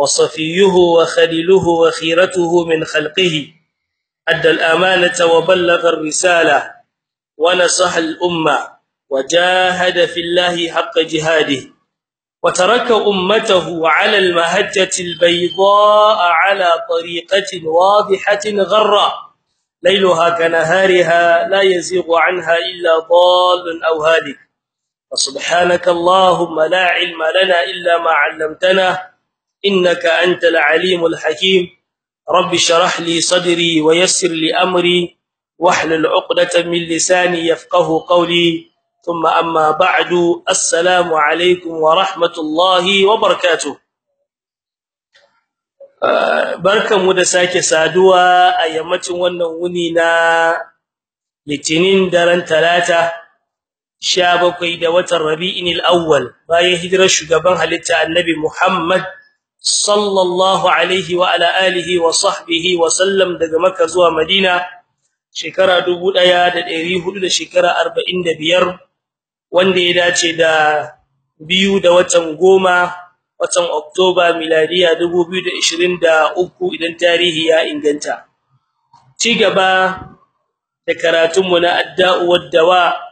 وصفيه وخليله وخيرته من خلقه. أدى الأمانة وبلغ الرسالة. ونصح الأمة. وجاهد في الله حق جهاده. وترك أمته على المهجة البيضاء على طريقة واضحة غراء ليلها كنهارها لا يزيغ عنها إلا ضال أو هالك. وسبحانك اللهم لا علم لنا إلا ما علمتنا. إنك أنت العليم الحكيم رب شرح لي صدري ويسر لي أمري واحلل عقدة من لساني يفقه قولي ثم أما بعد السلام عليكم ورحمة الله وبركاته barkanmu da sake saduwa a yammacin wannan wuni na litinin daren talata 17 da watan rabi'in al-awwal bayan hijirar shugaban halitta annabi Muhammad sallallahu alaihi wa ala alihi wa sahbihi wa sallam daga makka zuwa madina shekara 1400 da shekara 45 wanda ya dace da biyu da watan goma watan oktoba miladiya 2023 idan tarihi ya inganta. Ci gaba da karatunmu na adda'u wad-dawa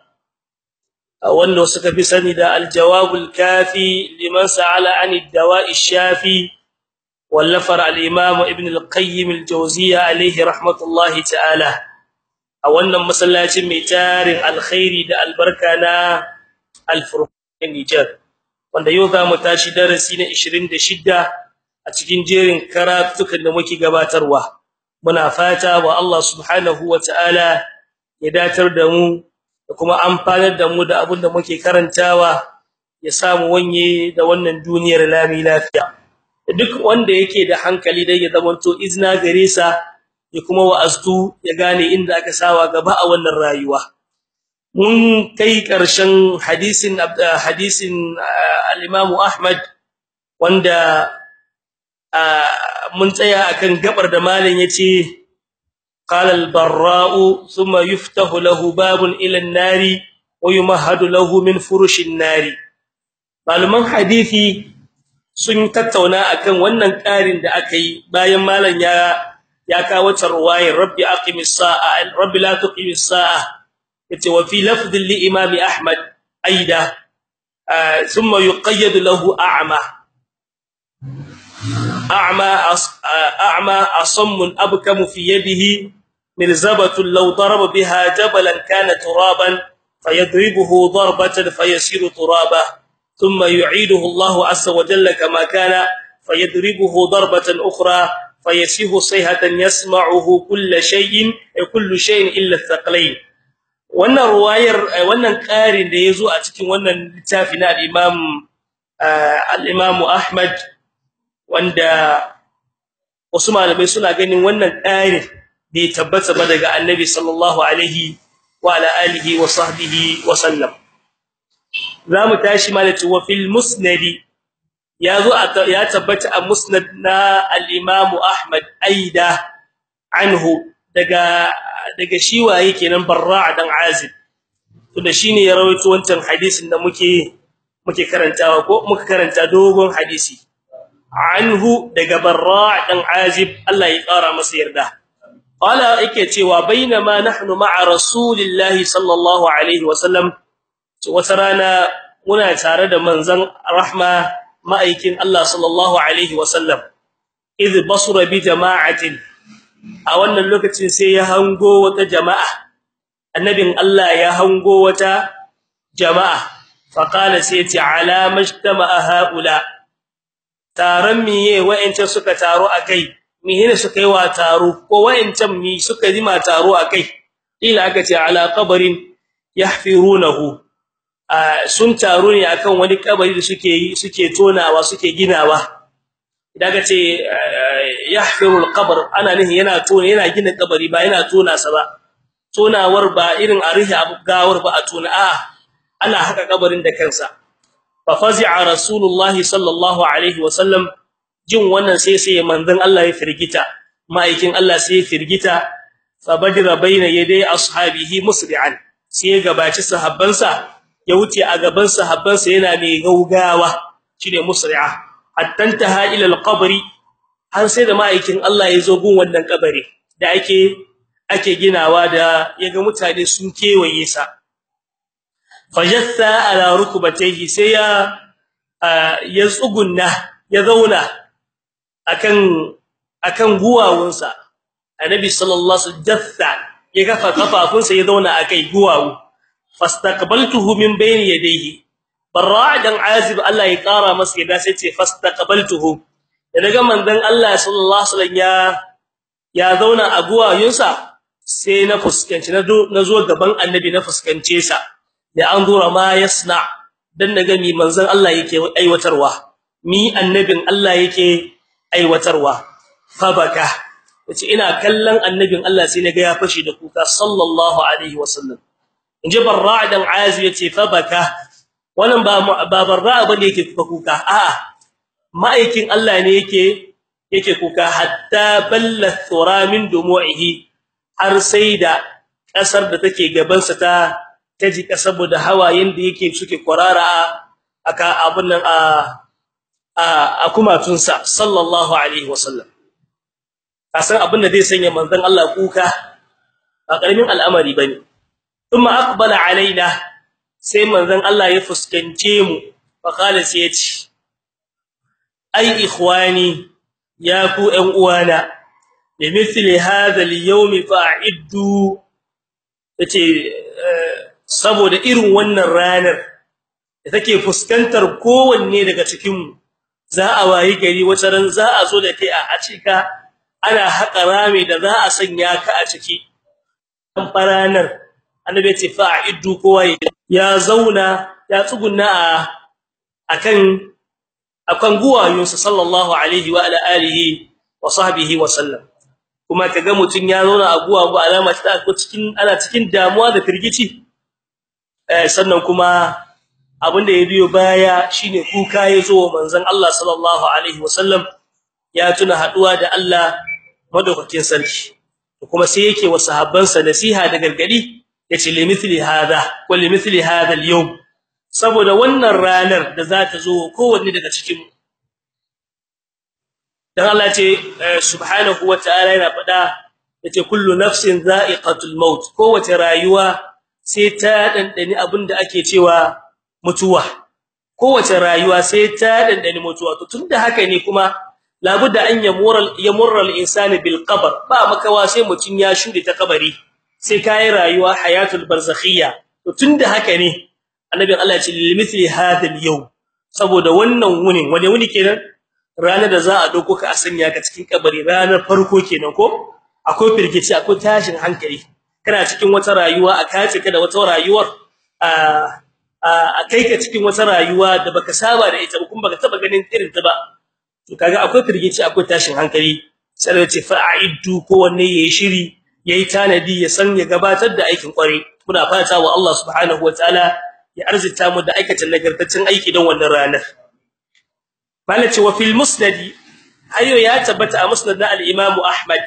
wanda suka fi sani da al-jawabul kafi liman sa'ala 'ani ad-dawa'i shafi wallafar al-imam ibn al-qayyim al-jawziyya alayhi rahmatullahi ta'ala. A wannan masallacin mai tarin alkhairi da albarka na al-furqan Niger wanda yau za mu tashi darasi na 26 a cikin jerin karatukan da muke gabatarwa. Muna fata wa Allah subhanahu wa ta'ala ya datar da mu da kuma amfanar da mu da abin da muke karantawa ya samu wanye da wannan duniyar lami lafiya. Duk wanda yake da hankali dai ya zamanto izna gare sa ya kuma wa'astu ya gane inda aka sawa gaba a wannan rayuwa. Mun kai ƙarshen hadisin hadisin al-Imam Ahmad wanda mun tsaya akan gabar da malam ya ce قال البراء ثم يفتح له باب الى النار ويمهد له من فرش النار malaman hadisi sun tattauna akan wannan ƙarin da aka yi bayan malam ya ya kawo tarwayar rabbi aqimis sa'a rabbi la tuqimis sa'a yace wa fi lafdh li imam ahmad aida thumma yuqayyad lahu a'ma a'ma a'ma asam abkam fi yadihi مرزبة لو ضرب بها جبلا كان ترابا فيضربه ضربة فيصير ترابا ثم يعيده الله عز وجل كما كان فيضربه ضربة أخرى فيسيه صيحة يسمعه كل شيء كل شيء إلا الثقلين wannan ruwayar wannan ƙarin da yazo a cikin wannan littafi na al-Imam al-Imam Ahmad wanda wasu malamai suna ganin wannan ƙarin bai tabbata ba daga annabi sallallahu alaihi wa ala alihi wa sahbihi wa sallam. Zamu tashi malati wa fil musnad ya zo ya tabbata a musnad na al-imam ahmad aida anhu daga daga shi waye kenan barra' dan azib. To da shine ya rawaito wancan hadisin da muke muke karantawa ko muka karanta dogon hadisi. Anhu daga barra' dan azib Allah ya kara masa yarda. Qala yake cewa bainama nahnu ma'a rasulillahi sallallahu alaihi wasallam wata rana muna tare da manzon rahma ma'aikin Allah sallallahu alaihi wasallam idh basura bi jama'atin. A wannan lokacin sai ya hango wata jama'a. Annabin Allah ya hango wata jama'a. Faqala sai ta ala majtama'a haula. Taran miye wa'ance suka taro akai mihina suka yi wa taro ko wayancan mi suka rima taro akai ila aka ce ala qabrin yahfirunahu. Sun taro ne akan wani kabari da suke yi suke tonawa suke ginawa. Idan ka ce yahfiru alqabr ana nihi yana tona yana gina kabari ba yana tona sa ba. Tonawar ba irin arihi gawar ba a tona a ana haka kabarin da kansa. Fa fazi'a rasulullahi sallallahu alaihi wasallam jin wannan sai sai manzon Allah ya firgita ma'aikin Allah sai ya firgita fa badira baina yaday ashabihi musri'an sai ya gabaci sahabbansa ya wuce a gaban sahabbansa yana mai gaugawa shine musri'a hatta taha ila alqabri har sai da ma'aikin Allah ya zo gun wannan kabari da ake ake ginawa da yaga mutane sun kewaye sa. Fajassa ala rukbatayhi sai ya ya tsugunna ya zauna akan akan guwawunsa. Annabi sallallahu alaihi wasallam ya kafa kafafunsa ya zauna akai guwawu. Fastaqbaltuhu min bayni yadayhi. Barra dan azib Allah ya kara masa yada sai ce fastaqbaltuhu. Da daga manzon Allah sallallahu alaihi wasallam ya ya zauna a guwayunsa sai na fuskanci na zo gaban annabi na fuskance sa. Da an zura ma yasna. Dan na ga mi manzon Allah yake aiwatarwa. Mi annabin Allah yake aiwatarwa. Fabaka. Yace ina kallon annabin Allah sai na ga ya fashi da kuka sallallahu alaihi wasallam. Inji barra dan azi ya ce fabaka. Wannan ba ba barra ba ne yake kuka a'a. Ma'aikin Allah ne yake yake kuka hatta balla thura min dumu'ihi har sai da ƙasar da take gaban sa ta taji saboda hawayen da yake suke kwarara aka abun nan a a kumatunsa sallallahu alaihi wasallam. Kasan abin da zai sanya manzon Allah kuka ba ƙaramin al'amari ba ne kuma aqbala alaina sai manzon Allah ya fuskance mu fa kala sai ya ce ai ikhwani ya ku ƴan uwana limithli hadha al-yawm fa'iddu. Yace saboda irin wannan ranar da take fuskantar kowanne daga cikin mu za a wayi gari wata ran za a zo da kai a cika ana haƙa rami da za a sanya ka a ciki. An faranar annabi ce fa'iddu kowa ya zauna ya tsugunna a akan akan guwayunsa sallallahu alaihi wa ala alihi wa sahbihi wa sallam. Kuma kaga mutun ya zauna a guwa ba alama ta ko cikin ana cikin damuwa da firgici. Eh sannan kuma abin da ya biyo baya shine kuka ya zo manzon Allah sallallahu alaihi wa sallam ya tuna haɗuwa da Allah madaukakin sarki. Kuma sai yake wa sahabbansa nasiha da gargaɗi ya ce limithli hada wa limithli hada al-yawm. Saboda wannan ranar da za ta zo kowanne daga cikin dan Allah ce subhanahu wa ta'ala yana fada ya ce kullu nafsin za'iqatul maut. Kowace rayuwa sai ta dandani abin da ake cewa mutuwa. Kowace rayuwa sai ta dandani mutuwa. To tunda haka ne kuma labudda an yamura yamurra al-insanu bil qabr. Ba makawa sai mutun ya shude ta kabari sai kai rayuwa hayatul barzakhiyya. To tunda haka ne annabi Allah ya ce limithli hadha al-yawm saboda wannan wunin wani wuni kenan? Ranar da za a ɗauko ka a sanya ka cikin kabari ranar farko kenan ko? Akwai firgici akwai tashin hankali. Kana cikin wata rayuwa a kace ka da wata rayuwar a a kai ka cikin wata rayuwa da baka saba da ita kuma baka taba ganin irin ta ba. To kaga akwai firgici akwai tashin hankali. Sai ce fa'iddu ko wanne yayi shiri yayi tanadi ya san ya gabatar da aikin kware muna fata wa Allah subhanahu wataala ya arzita mu da aikata nagartaccen aiki don wannan ranar. Malaci wa fil musnad hayo ya tabbata a musnad na al-imam ahmad.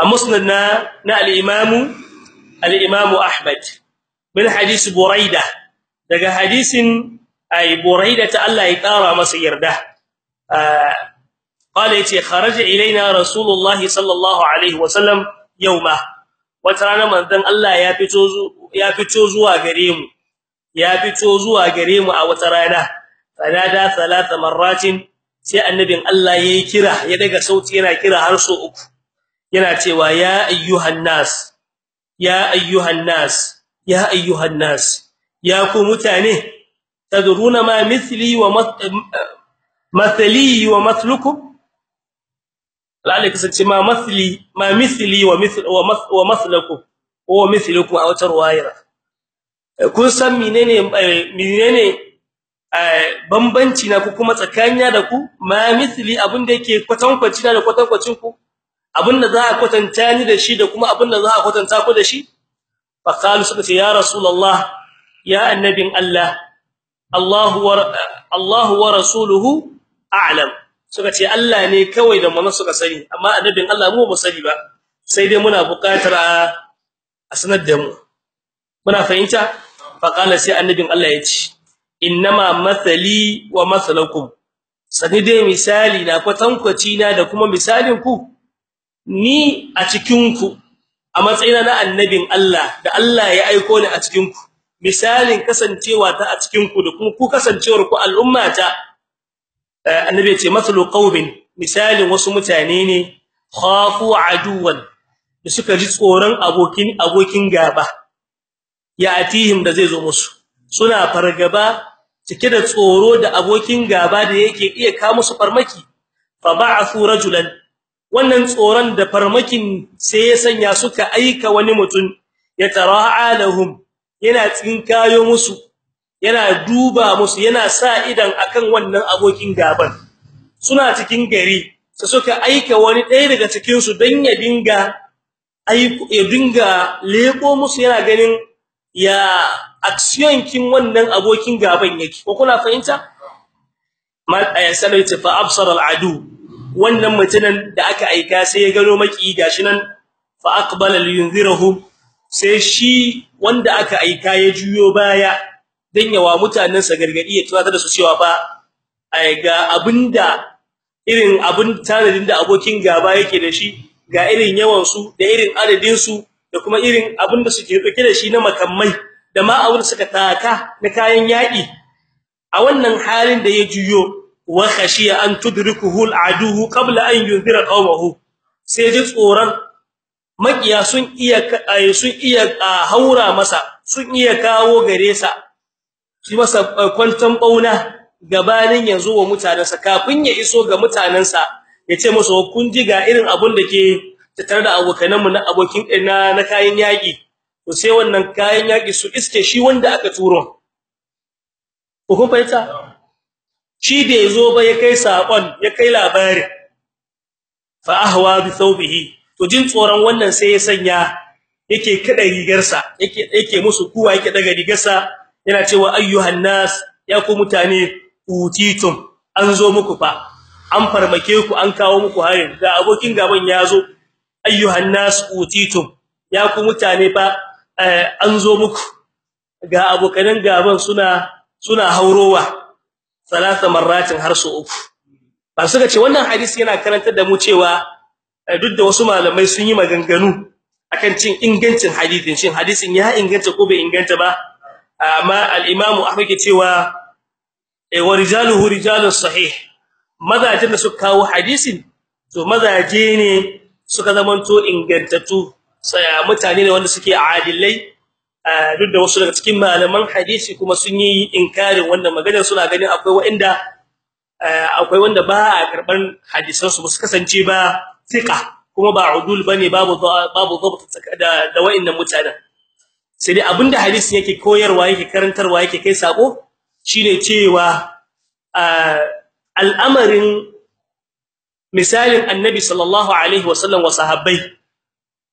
A musnad na na al-imam al-imam ahmad. min hadisi buraida. Daga hadisin ay buraida ta Allah ya kara masa yarda. Ah, qala ya ce kharaja ilaina rasulullahi sallallahu alaihi wasallam yauma wata manzon Allah ya fito ya fito zuwa gare mu. Ya fito zuwa gare mu a wata rana. Sanada salata marratin sai annabin Allah yayi kira ya daga sauti yana kira har so uku. Yana cewa ya ayyuhan nas ya ayyuhan nas. Ya ayyuhan nas ya ku mutane tadruna ma mithli wa mathli wa mathlukum lalle kasance ma mathli ma mithli wa mithl wa mathlakum wa mithlukum a wata ruwaya kun san menene menene bambanci na ku kuma tsakaniya da ku ma mithli abin da yake da kwatankwacin ku abin da za a kwatanta ni da shi da kuma abin da za a kwatanta ku da shi fa qalu suka ce ya rasulullah ya annabin allah Allahu wa Allahu wa rasuluhu a'lam suka ce Allah ne kawai da manzo suka sani amma annabin Allah mu ba sani ba sai dai muna buƙatar a sanar da mu muna fahimta fa qala sai annabin Allah ya ce innama mathali wa mathalakum sani dai misali na kwatankwaci na da kuma misalin ku ni a cikin ku a matsayina na annabin Allah da Allah ya aiko ni a cikin ku misalin kasancewa ta a cikin ku da kuma ku kasancewar ku al'ummata annabi ya ce mathalu qaumin misalin wasu mutane ne khafu aduwan da suka ji tsoron abokin abokin gaba ya atihim da zai zo musu. Suna fargaba cike da tsoro da abokin gaba da yake iya ka musu farmaki. Fa ba'athu rajulan wannan tsoron da farmakin sai ya sanya suka aika wani mutum ya tara'a lahum yana tsinkayo musu yana duba musu yana sa idan akan wannan abokin gaban. Suna cikin gari sai suka aika wani ɗaya daga cikin su dan ya dinga ya dinga leko musu yana ganin ya action kin wannan abokin gaban yake. Ko kuna fahimta? Mal ayasalai fa absara wannan mutunan da aka aika sai ya gano maki gashi nan fa aqbala liyunzirahum sai shi wanda aka aika ya juyo baya dan yawa mutanen sa gargaɗi ya tuwatar da su cewa fa ai ga abin da irin abin tanadin da abokin gaba yake da shi ga irin yawan su da irin adadin su da kuma irin abin da suke ɗauke da shi na makamai da ma abin suka taka na kayan yaki a wannan halin da ya juyo wa khashiya an tudrikuhu al'aduhu qabla an yunzira qawmahu. Sai ji tsoran makiya sun iya sun iya haura masa sun iya kawo gare sa shi masa kwantan bauna gabanin yanzu wa mutanansa kafin ya iso ga mutanansa ya ce musu kun ji ga irin abun da ke tattare da abokananmu na abokin na na kayan yaki to sai wannan kayan yaki su iske shi wanda aka turo. Ko kun fahimta? Shi da ya zo ba ya kai saƙon ya kai labari fa ahwa bi thawbihi. To jin tsoron wannan sai ya sanya yake kada rigarsa yake yake musu kuwa yake daga rigarsa yana cewa ayyuhan nas ya ku mutane utitum. An zo muku fa an farmake ku an kawo muku harin da abokin gaban ya zo ayyuhan nas utitum. Ya ku mutane fa an zo muku. Ga abokanan gaban suna suna haurowa. Salasa marratin har su uku. Ba suka ce wannan hadisi yana karantar da mu cewa duk da wasu malamai sun yi maganganu akan cin ingancin hadisin shin hadisin ya inganta ko bai inganta ba. Amma al-Imam Ahmad ke cewa wa rijaluhu rijalus sahih. Mazajin da suka kawo hadisin to mazaje ne suka zamanto ingantattu. Mutane ne wanda suke adilai duk da wasu daga cikin malaman hadisi kuma sun yi inkarin wannan maganar suna ganin akwai wanda akwai wanda ba a karɓan hadisan su su kasance ba thiqa kuma ba udul ba ne babu babu dabt da da wayannan mutanen. Sai dai abin da hadisi yake koyarwa yake karantarwa yake kai sako shine cewa al'amarin misalin annabi sallallahu alaihi wasallam wa sahabbai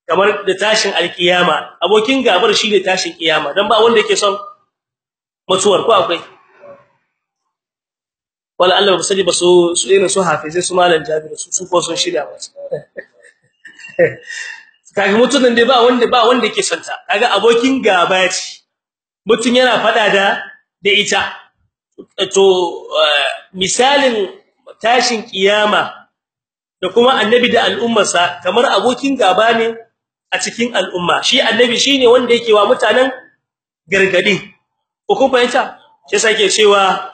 kamar da tashin alkiyama. Abokin gabar shine tashin kiyama. Dan ba wanda yake son mutuwar ko akwai? Wala Allah ba sani ba su su irin su hafize su malam jabir su su ko sun shirya ba kaga mutunan da ba wanda ba wanda yake son ta kaga abokin gaba ce. Mutun yana fada da da ita. To misalin tashin kiyama da kuma annabi da al'ummarsa kamar abokin gaba ne a cikin al'umma. Shi annabi shine wanda yake wa mutanen gargaɗi. Ko kun fahimta? Sai sake cewa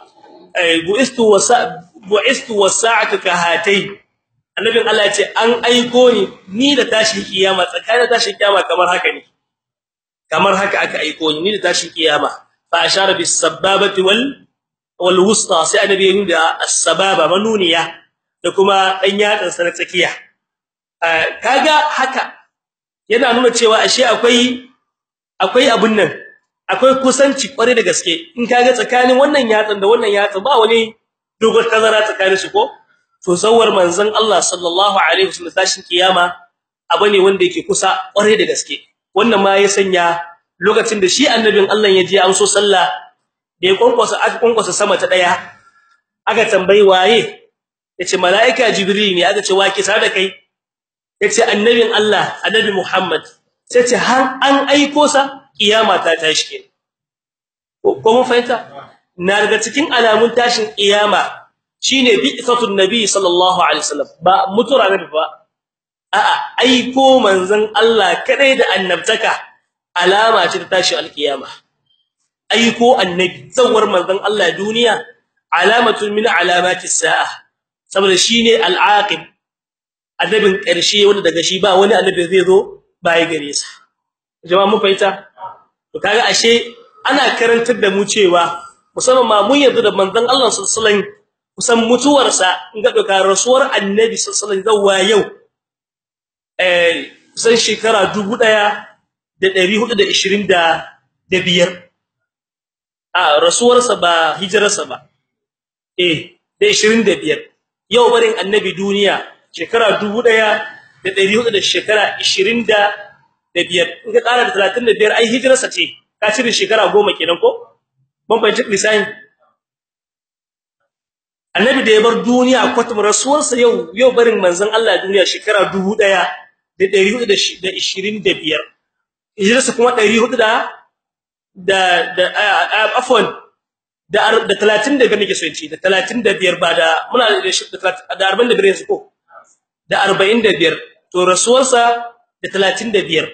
buistu wasa buistu wasa'atu kahatai annabin Allah ya ce an aiko ni ni da tashin kiyama tsakanin tashin kiyama kamar haka ne. Kamar haka aka aiko ni ni da tashin kiyama. Fa ashara bis sababati wal wal wusta. Sai annabi ya nuna as-sababa manuniya da kuma dan yatsan sa na tsakiya. Kaga haka yana nuna cewa ashe akwai akwai abun nan akwai kusanci kware da gaske. In kaga tsakanin wannan yatsan da wannan yatsan ba wani dogon tazara tsakanin su ko? To zawar manzon Allah sallallahu alaihi wasallam tashin kiyama abu ne wanda yake kusa kware da gaske. Wannan ma ya sanya lokacin da shi annabin Allah ya je an so sallah da ya kwankwasa aka kwankwasa sama ta ɗaya aka tambayi waye? Yace malaika jibril ne. Aka ce wa ki da kai? Ya ce annabin Allah annabi Muhammad sai ce har an aiko sa kiyama ta tashi ke ko mun fahimta? Na daga cikin alamun tashin kiyama shine bi'satun nabi sallallahu alaihi wasallam. Ba mutura nabi ba. A'a aiko manzon Allah kadai da annabtaka alama ce ta tashi alkiyama. Aiko annabi zawar manzon Allah duniya alamatun min alamati sa'a. Saboda shine al'aqib annabin ƙarshe wanda daga shi ba wani annabi zai zo bai gare sa. Jama'a mun fahimta? To kaga ashe ana karantar da mu cewa musamman ma mun yanzu da manzon Allah sallallahu alaihi wasallam kusan mutuwarsa in ga doka rasuwar annabi sallallahu alaihi wasallam yau eh kusan shekara 1425 a rasuwarsa ba ba. Eh da 25 yau barin annabi duniya shekara 1400 da shekara 20 da biyar. In ka kara da 35 ai hijirarsa ce. Ka cire shekara 10 kenan ko? Ban bayyana lisani annabi da ya bar duniya kwatum rasuwarsa yau yau barin manzon Allah duniya shekara 1425 hijirarsa kuma 400 da da da afwan da da 35 nake so in ce da 35 ba da muna da 45 yanzu ko? Da 45 to rasuwarsa da 35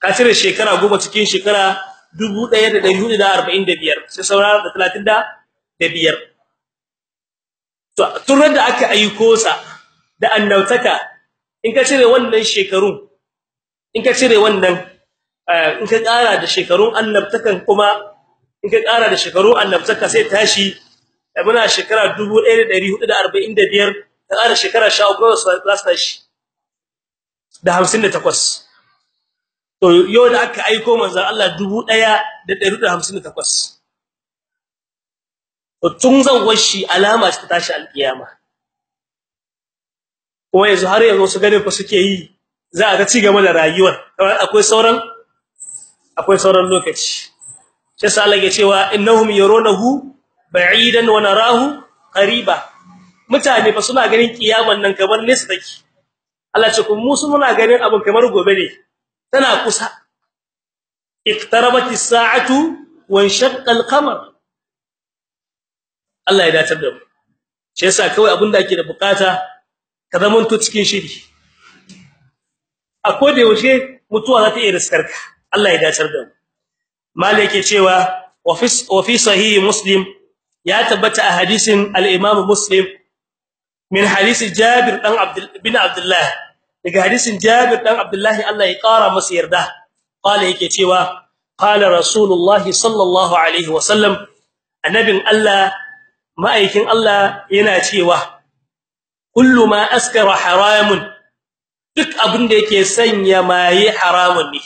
ka cire shekara goma cikin shekara 1445 sai saura da 35 to tun da aka aiko sa da annautaka in ka cire wannan shekarun in ka cire wannan in ka ƙara da shekarun annabtakan kuma in ka ƙara da shekarun annabtaka sai tashi muna shekara 1445 ka ƙara shekara 13 za su tashi. Da 58 to yau da aka aiko manzon Allah 1158 to tun zawar shi alama ta tashi alkiyama kuma yanzu har yanzu su gane fa suke yi za a ga ci gaba da rayuwar. Akwai sauran akwai sauran lokaci. Sai sa Allah ya cewa innahum yarunahu ba'idan wa narahu qariba. Mutane fa suna ganin kiyaman nan kamar nesa take. Allah ce kuma musu muna ganin abin kamar gobe ne tana kusa. Iqtarabat as-sa'atu wa inshaqqa al-qamar Allah ya datar da mu. Shi yasa kawai abin da ake da buƙata ka zamanto cikin shiri. Akwai da yaushe mutuwa za ta iya riskarka Allah ya dacar da mu. Malai yake cewa wa fi sahih muslim ya tabbata a hadisin al-imam muslim min hadisi jabir dan abdul bin abdullah. Daga hadisin jabir dan abdullah Allah ya kara masa yarda. Qala yake cewa qala rasulullah sallallahu alaihi wasallam annabin Allah ma'aikin Allah yana cewa kullu ma askara haramun duk abin da yake sanya maye haramun ne.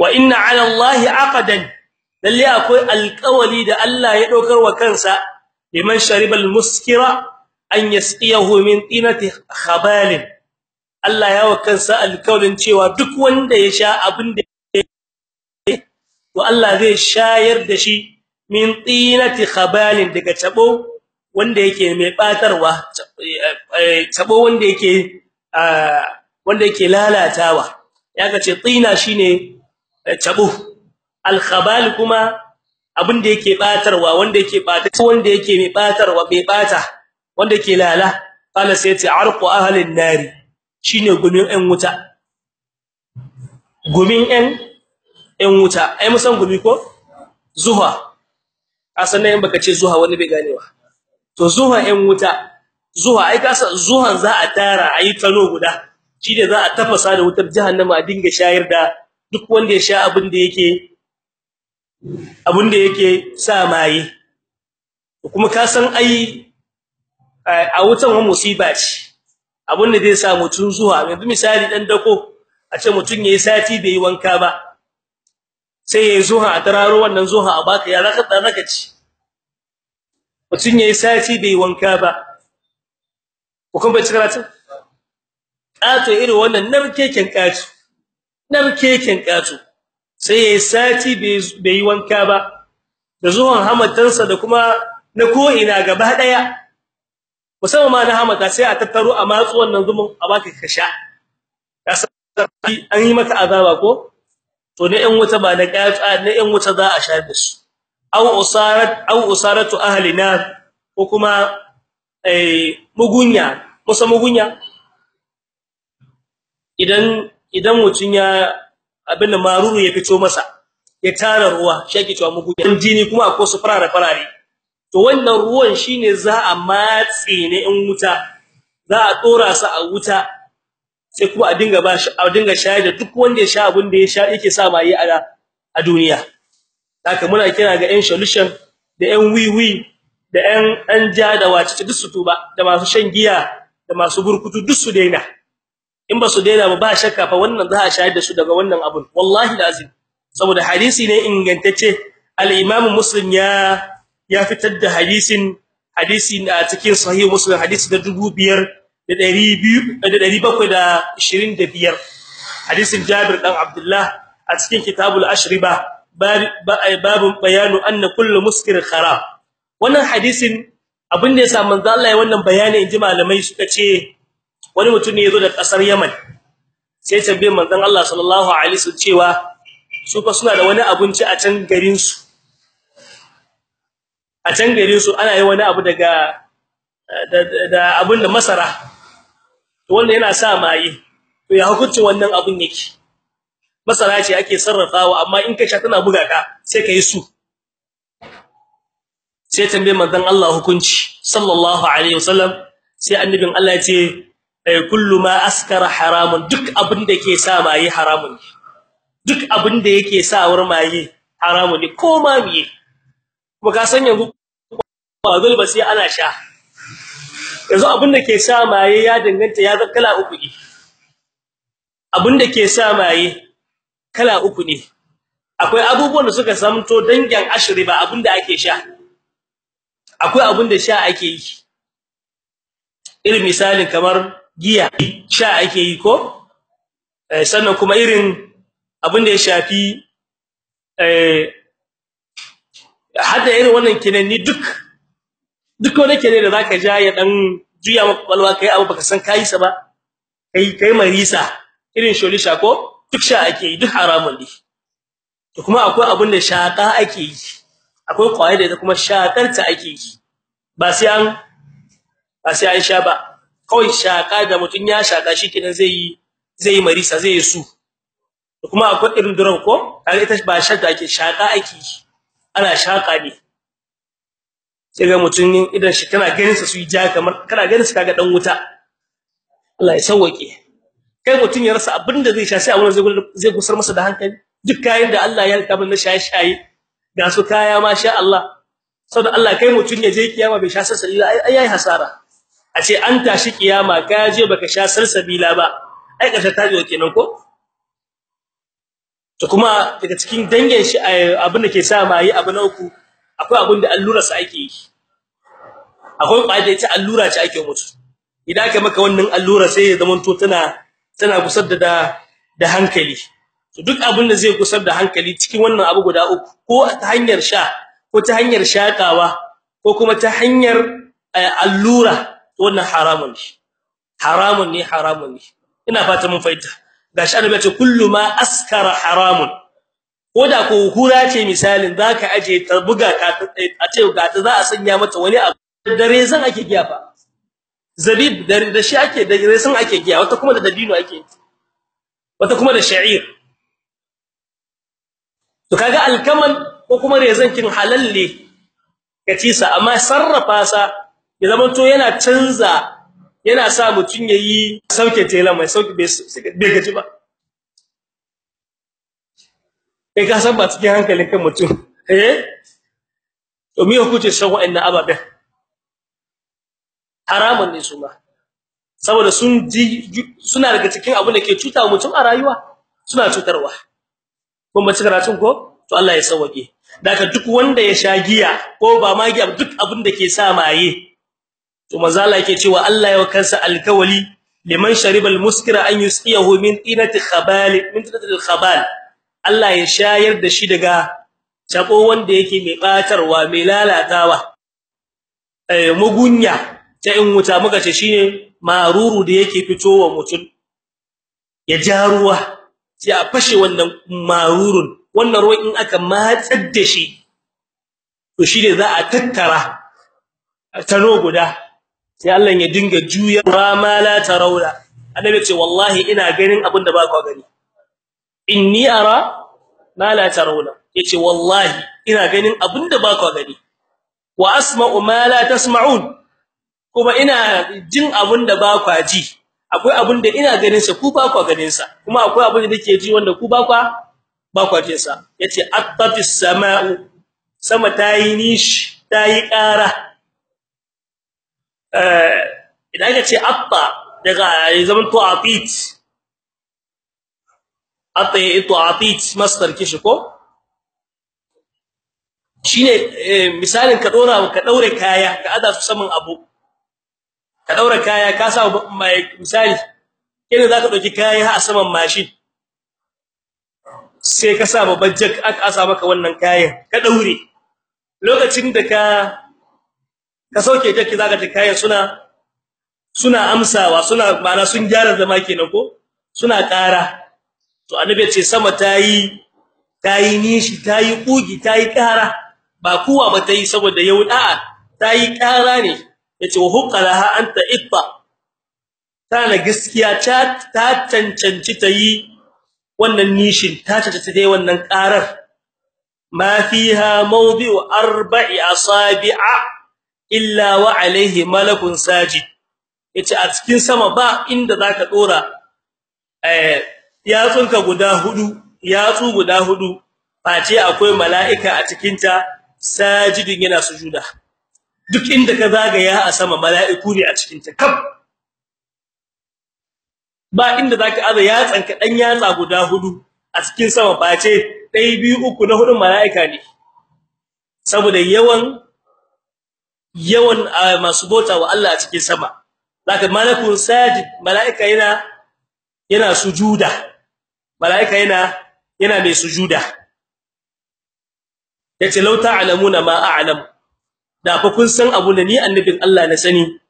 Wa inna 'ala Allahi 'aqdan lalle akwai alƙawali da Allah ya dokar wa kansa liman sharibal muskira an yasqiyahu min tinati khabal Allah ya wa kansa alƙawalin cewa duk wanda ya sha abin da to Allah zai shayar da shi min tinati khabal daga tabo wanda yake mai batarwa wanda yake wanda yake lalatawa yaga ce tsina shine tabo al-khabal kuma abin da yake batarwa wanda yake bata wanda yake mai batarwa bai bata wanda yake lala. Qala ce arqu ahli an-nari shine gumin ɗan wuta. Gumin ɗan ɗan wuta. Ai musan gumi ko? Zuha asan in baka ce zuha wani bai ganewa. To zuha ɗan wuta. Zuha ai kasa zuhan za a tara ayi tano guda. Shi da za a tafasa da wutar jahannama a dinga shayar da duk wanda ya sha abin da yake abin da yake sa maye. Kuma ka san ai a wutan wa musiba ce. Abin da zai sa mutun zuwa yanzu misali dan dako a ce mutun yayi sati bai wanka ba sai yayi zuha a tararo wannan zuha a baka ya zaka raka ci? Mutun yayi sati bai wanka ba. Ko kun bai karatu kato irin wannan narkeken kato narkeken kato sai yayi sati bai yi wanka ba. Da zuwan hamatansa da kuma na ko ina gaba ɗaya musamman ma na hamata sai a tattaro a matsu wannan zumun a baka ka sha. An yi maka azaba ko? To ne ɗan wuta ba na ƙafa ne ɗan wuta za a sha da su. Aw usarat aw usaratu ahli nar ko kuma eh mugunya. Musa mugunya? Idan idan mutun ya abin maruru ya fito masa ya tara ruwa shi ake cewa mugunya jini kuma akwai su farare farare to wannan ruwan shine za a matse ne in wuta za a dora su a wuta sai kuma a dinga ba shi a dinga shayar da duk wanda ya sha abin da ya sha yake sa mai a a duniya. Haka muna kira ga yan solution da yan wiwi da yan an da wace duk su tuba da masu shan giya da masu burkutu duk su daina. In ba su daina ba ba shakka fa wannan za a da su daga wannan abun. Wallahi lazim. Saboda hadisi ne ingantacce. Al-imam muslim ya ya fitar da hadisin hadisi a cikin sahih muslim hadisi da 2725 hadisin Jabir dan Abdullah a cikin kitabul ashriba babun bayanu anna kullu muskir kharab. Wannan hadisin abin da yasa manzo Allah ya wannan bayani inji malamai suka ce wani mutum ne ya zo da ƙasar Yaman sai tambaye manzon Allah sallallahu alaihi wasallam cewa su fa suna da wani abinci a can garin su a can garin su ana yi wani abu daga da abin da masara. To wannan yana sa mai to ya hukuncin wannan abun yake? Masara ce ake sarrafawa amma in ka sha tana buga ka sai ka yi su. Sai tambaye manzon Allah hukunci sallallahu alaihi wasallam. Sai annabin Allah ya ce kullu ma askara haramun duk abin da yake sa mai haramun duk abin da yake sa war mai haramun ne ko ma miye kuma ka san yanzu ba dole ba sai ana sha. Yanzu abin da ke sa maye ya danganta ya kala uku ne. Abin da ke sa maye kala uku ne. Akwai abubuwan da suka samto dangin ashri ba abin da ake sha. Akwai abin da sha ake yi. Irin misalin kamar giya sha ake yi ko? Eh sannan kuma irin abin da ya shafi eh hada irin wannan kinanni duk duk wani kene da zaka ja ya dan juya maka balwa kai abu baka san kai sa ba kai kai marisa irin sholisha ko duk sha ake yi duk haramun ne. To kuma akwai abin da shaka ake yi akwai kwaye da kuma shakarta ake yi. Ba sai an ba sai an sha ba. Kawai shaka da mutun ya shaka shikenan zai yi zai yi marisa zai yi su. Kuma akwai irin duran ko? Kaga ita ba shadda ake shaka ake ana shaka ne. Sai ga mutun idan shi kana ganin sa su yi ja kamar kana ganin su kaga dan wuta. Allah ya sauke kai mutun ya rasa abin da zai sha sai abun zai zai gusar masa da hankali. Duk kayan da Allah ya riƙa na shaye shaye ga su kaya masha Allah. Saboda Allah kai mutun ya je kiyama bai sha salsabila ai ai hasara. A ce an tashi kiyama ka je baka sha salsabila ba. Ai kashe tajo kenan ko? To kuma daga cikin dangin shi abin da ke sa mai abu na uku akwai abin da allura sa ake yi. Akwai kwaida ita allura ce ake mutu. Idan aka maka wannan allura sai ya zama to tana tana gusar da da hankali. To duk abin da zai gusar da hankali cikin wannan abu guda uku ko ta hanyar sha ko ta hanyar shakawa ko kuma ta hanyar allura to wannan haramun ne. Haramun ne haramun ne. Ina fata mun fahimta. Gashi annabi ya ce kullu ma askara haramun. Koda ko hura ce misalin zaka aje ta buga ka a ce ga ta za a sanya mata wani abu. Dare zan ake giya fa. Zabib da shi ake da resan ake giya wata kuma da dabino ake wata kuma da sha'ir. To kaga alkaman ko kuma rezan kin halalle kaci sa amma sarrafa sa ya zama to yana canza yana sa mutun yayi sauke tela mai sauke bai gaji ba. Kai ka san ba cikin hankalin kan mutum. Eh? To me hukunci shan wa'annan ababen? Haramun ne su ma. Saboda sun ji suna daga cikin abin da ke cuta mutum a rayuwa suna cutarwa. Kun ba karatun ko? To Allah ya sauke daga duk wanda ya sha giya ko ba ma giya duk abin da ke sa maye to manzo Allah yake cewa Allah ya kansa alkawali liman sharibal muskira an yusqiyahu min inati khabal min tinati khabal. Allah ya shayar da shi daga tabo wanda yake mai batarwa mai lalatawa. Eh mugunya ta in wuta muka ce shine maruru da yake fitowa mutum. Ya ja ruwa sai a fashe wannan marurun. Wannan ruwan in aka matsar da shi to shine za a tattara tano guda. Sai Allah ya dinga juya ma la tarawla annabi ce wallahi ina ganin abin da ba ku gani. Inni ara ma la tarawla ya ce wallahi ina ganin abin da ba ku gani. Wa asma'u ma la tasma'un. Kuma ina jin abin da ba ku ji. Akwai abin da ina ganin sa ku ba ku ganin sa. Kuma akwai abin da nake ji wanda ku ba ku ba ku jin sa. Yace attatis sama'u. Sama tayi nish tayi ƙara. Idan aka ce atta daga zaman to atit. Atta ito atit masdar kishi ko? Shine misalin ka dora ka daure kaya ka ada su saman abu. Ka daura kaya ka sa misali kina zaka ɗauki kaya a saman mashin. Sai ka sa babban jak aka asa maka wannan kayan ka daure lokacin da ka ka sauke jaki zaka ji kayan suna suna amsawa suna mana sun gyara zama kenan ko? Suna ƙara. To annabi ce sama tayi tayi nishi tayi kugi tayi ƙara. Ba kuwa ba tayi saboda yau da'a tayi ƙara ne. Yace wa huqqalaha anta itta. Tana gaskiya ta ta cancanci tayi wannan nishin ta cancanci tayi wannan ƙarar. Ma fiha mawdi'u arba'i asabi'a. Illa wa alayhi malakun sajid. Yace a cikin sama ba inda zaka dora eh yatsunka guda huɗu yatsu guda huɗu. Face akwai mala'ika a cikin ta sajidin yana sujuda. Duk inda ka zagaya a sama mala'iku ne a cikin ta kaf. Ba inda zaka aza yatsanka dan yatsa guda huɗu a cikin sama face dai biyu uku na hudun mala'ika ne. Saboda yawan yawan masu bota wa Allah a cikin sama. Zaka malakun sajid malaika yana yana sujuda. Malaika yana yana mai sujuda. Yace law ta'lamuna ma a'lam. Da fa kun san abu da ni annabin Allah na sani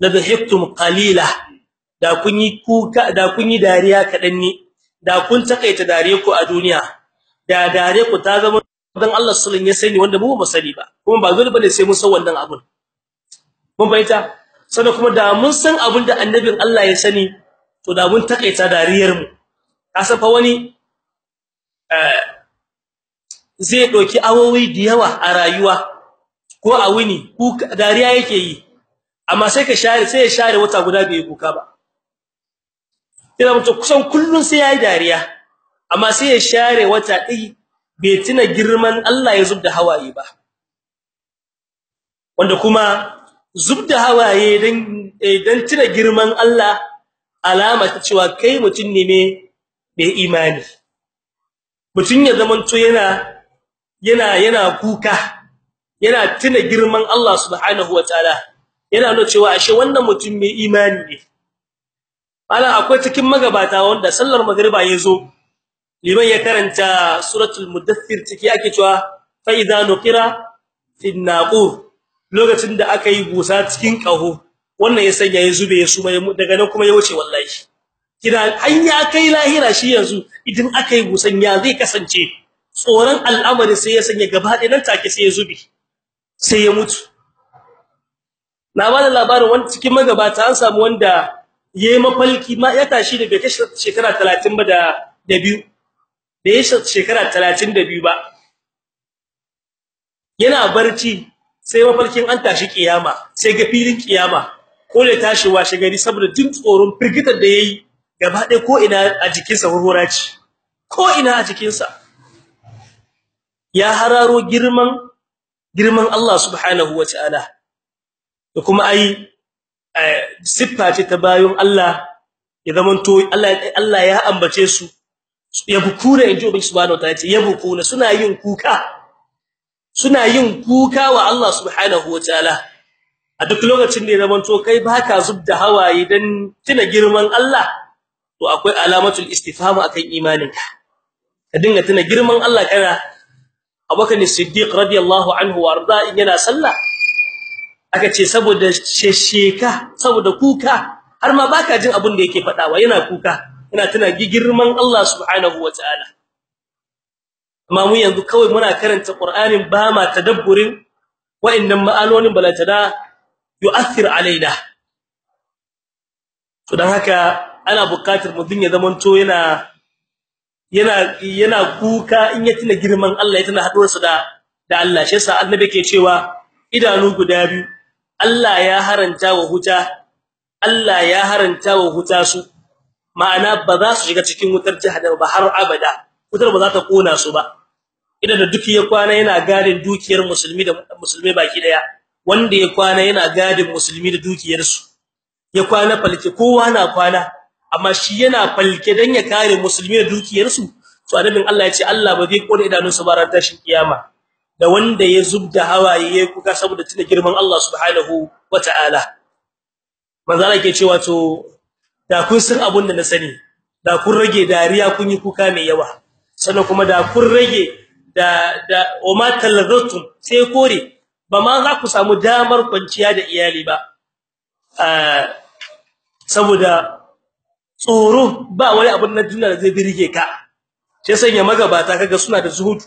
la dhahiktum qalila. Da kun yi kuka da kun yi dariya kadan ni da kun takaita dariya ku a duniya. Da dariya ku ta zama dan Allah wasallam ya sani wanda mu ba sani ba. Kuma ba dole ba ne sai mun san wannan abun. Mun bayyana sannan kuma da mun san abin da annabin Allah ya sani to da mun takaita dariyar mu. Kasa fa wani eh zai doki awowi da yawa a rayuwa ko a wuni ku dariya yake yi. Amma sai ka share sai ya share wata guda bai kuka ba. Ina mutum kusan kullun sai yayi dariya. Amma sai ya share wata ɗaya bai tuna girman Allah ya zubda hawaye ba. Wanda kuma zubda hawaye dan dan tuna girman Allah alama ta cewa kai mutun ne mai imani. Mutun ya zamanto yana yana yana kuka yana tuna girman Allah subhanahu wataala yana nuna cewa ashe wannan mutum mai imani ne. Ala akwai cikin magabata wanda sallar magriba ya zo liman ya karanta suratul mudaththir ciki ake cewa fa idza nuqira fi naqur. Lokacin da aka yi busa cikin kaho wannan ya sanya ya zube ya suma daga nan kuma ya wuce wallahi. Kina hanya kai lahira shi yanzu idan aka yi busan ya zai kasance? Tsoron al'amari sai ya sanya gaba ɗaya nan take sai ya zube sai ya mutu. Na ba da labarin wani cikin magabata an samu wanda yayi mafalki ma ya tashi da kai shekara 30 ba da da biyu. Da ya shekara 32 ba. Yana barci sai mafalkin an tashi kiyama sai ga filin kiyama. Ko da tashi washe gari saboda jin tsoron firgitar da yayi gaba ɗaya ko ina a jikinsa hurhura ko ina a jikinsa. Ya hararo girman girman Allah subhanahu wataala da kuma ai siffa ce ta bayon Allah ya zamanto Allah Allah ya ambace su yabkuna inji ubangi subhanahu wa ta'ala ce yabkuna suna yin kuka. Suna yin kuka wa Allah subhanahu wa ta'ala. A duk lokacin da ya zamanto kai baka zubda hawaye dan tuna girman Allah to akwai alamatul istifham akan imaninka. Ka dinga tuna girman Allah kana. Abubakar Siddiq radiyallahu anhu warda yana sallah aka ce saboda shesheka saboda kuka har ma baka jin abin da yake fadawa yana kuka. Yana tuna girman Allah subhanahu wataala amma mu yanzu kawai muna karanta Qur'anin ba ma tadabburin wa'annan ma'anonin balatada yu'athir alaina. To dan haka ana buƙatar mutun ya zamanto yana yana yana kuka in ya tuna girman Allah ya tuna haduwarsa da da Allah. Shi yasa annabi ke cewa idanu guda biyu Allah ya haranta wa huta Allah ya haranta wa huta su. Ma'ana ba za su shiga cikin wutar jahannama ba har abada. Wutar ba za ta kona su ba. Idan da duk ya kwana yana gadin dukiyar musulmi da musulmai baki ɗaya wanda ya kwana yana gadin musulmi da dukiyar su ya kwana falke kowa na kwana amma shi yana falke dan ya kare musulmi da dukiyar su to annabin Allah ya ce Allah ba zai kore idanun su ba ran tashin kiyama. Da wanda ya zubda hawaye kuka saboda tuna girman Allah subhanahu wataala manzo Allah ke cewa to da kun san abun da na sani da kun rage dariya kun yi kuka mai yawa. Sannan kuma da kun rage da da wama talazzatum sai kore. Ba ma za ku samu damar kwanciya da iyali ba. Saboda tsoro ba wani abun na duniya da zai birge ka. Sai sanya magabata kaga suna da zuhud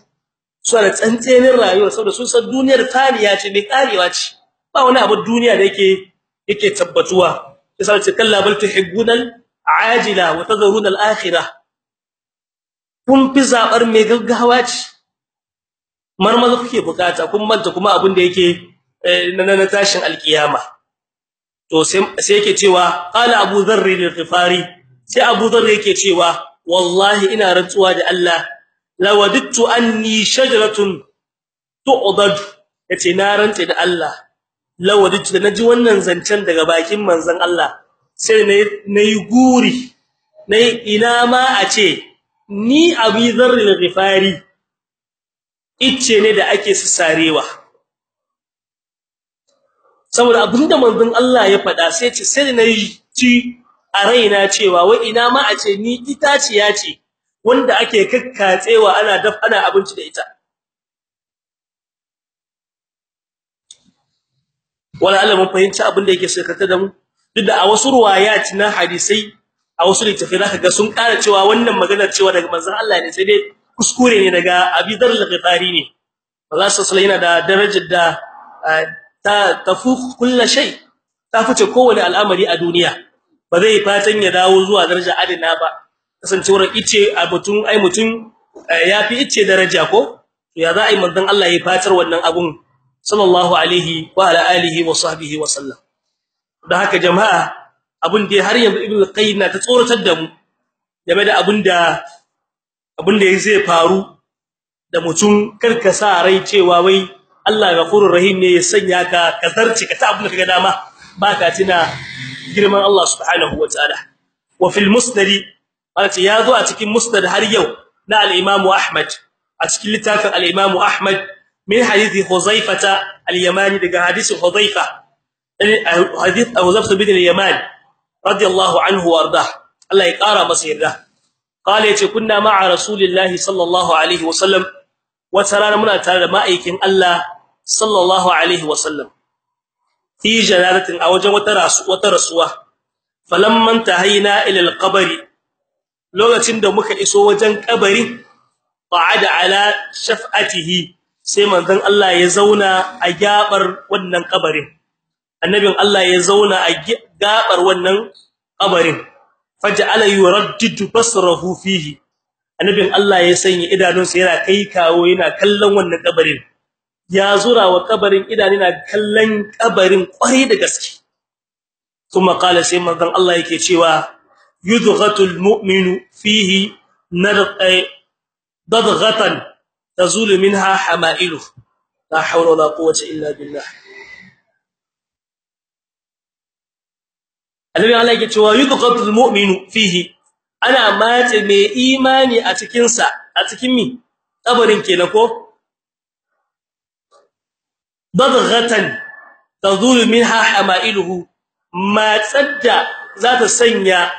suna da tsantsenin rayuwa saboda sun san duniyar taniya ce mai karewa ce. Ba wani abu duniya da yake yake tabbatuwa. Sai ce kalla bal tuhibbunal ajila wa tadhuruna al akhirah kun fi zabar mai gaggawa ce. Marmaza kuke buƙata kun manta kuma abin da yake na tashin alkiyama. To sai yake cewa qala abu dharr al-ghifari. Sai abu dharr yake cewa wallahi ina rantsuwa da Allah lawadittu anni shajaratun tu'dad ya ce na rantse da Allah. Lawadittu da na ji wannan zancen daga bakin manzon Allah sai na yi guri na yi ina ma a ce ni abi dharr al-ghifari icce ne da ake sarewa saboda abin da manzon Allah ya faɗa sai ce sai na yi ci a raina cewa wai ina ma a ce ni itaciya ce wanda ake kakkatsewa ana ana abinci da ita. Wala Allah mun fahimci abin da yake sakata da mu. Duk da a wasu ruwayat na hadisai a wasu littafai zaka ga sun ƙara cewa wannan maganar cewa daga manzon Allah ne sai dai kuskure ne daga Abi Dharr al-Ghifari ne. Allah sallallahu yana da darajar da ta tafu kullu shay ta fice kowane al'amari a duniya. Ba zai fatan ya dawo zuwa daraja adina ba. Kasancewar ice a mutun ai mutun yafi ice daraja ko? Ya za a yi manzon Allah ya fatar wannan abun? Sallallahu alaihi wa ala alihi wa sahbihi wa sallam. Dan haka jama'a abun da har yanzu ibnu qayyim na ta tsoratar da mu game da abun da abun da zai faru da mutum karkasa rai cewa wai Allah ghafurur rahim ne ya sanya ka kazarci ka ta abun da kaga dama baka tina girman Allah subhanahu wa ta'ala. Wa fil musnad wato ya zo a cikin musnad har yau na al-Imam Ahmad a cikin littafin al-Imam Ahmad min hadisi Huzaifah al-Yamani daga hadisi Huzaifa hadith Huzaifah bin al-Yaman radiyallahu anhu warda Allah ya kara masa yarda qala ya ce kunna ma'a rasulillahi sallallahu alaihi wasallam wa tarana muna tare da ma'aikin Allah sallallahu alaihi wasallam fi janaratin a wajen wata rasu wata rasuwa falamman tahayna ila al-qabri lokacin da muka iso wajen kabarin qa'ada ala shaf'atihi sai manzon Allah ya zauna a gabar wannan kabarin. Annabin Allah ya zauna a gabar wannan kabarin. Faj'ala yuraddidu basrahu fihi. Annabin Allah ya sanya idanunsa yana kai kawo yana kallon wannan kabarin. Ya zura wa kabarin idanu yana kallon kabarin ƙwarai da gaske. Kuma kala sai manzon Allah yake cewa yudghatul mu'minu fihi nadqa dadghatan tazulu minha hamailu la hawla wala quwwata illa billah Annabi Allah yake cewa yudghatul mu'minu fihi ana matse mai imani a cikin sa a cikin mi kabarin kenan ko badghatan tadulu minha hamailuhu matsadda za sanya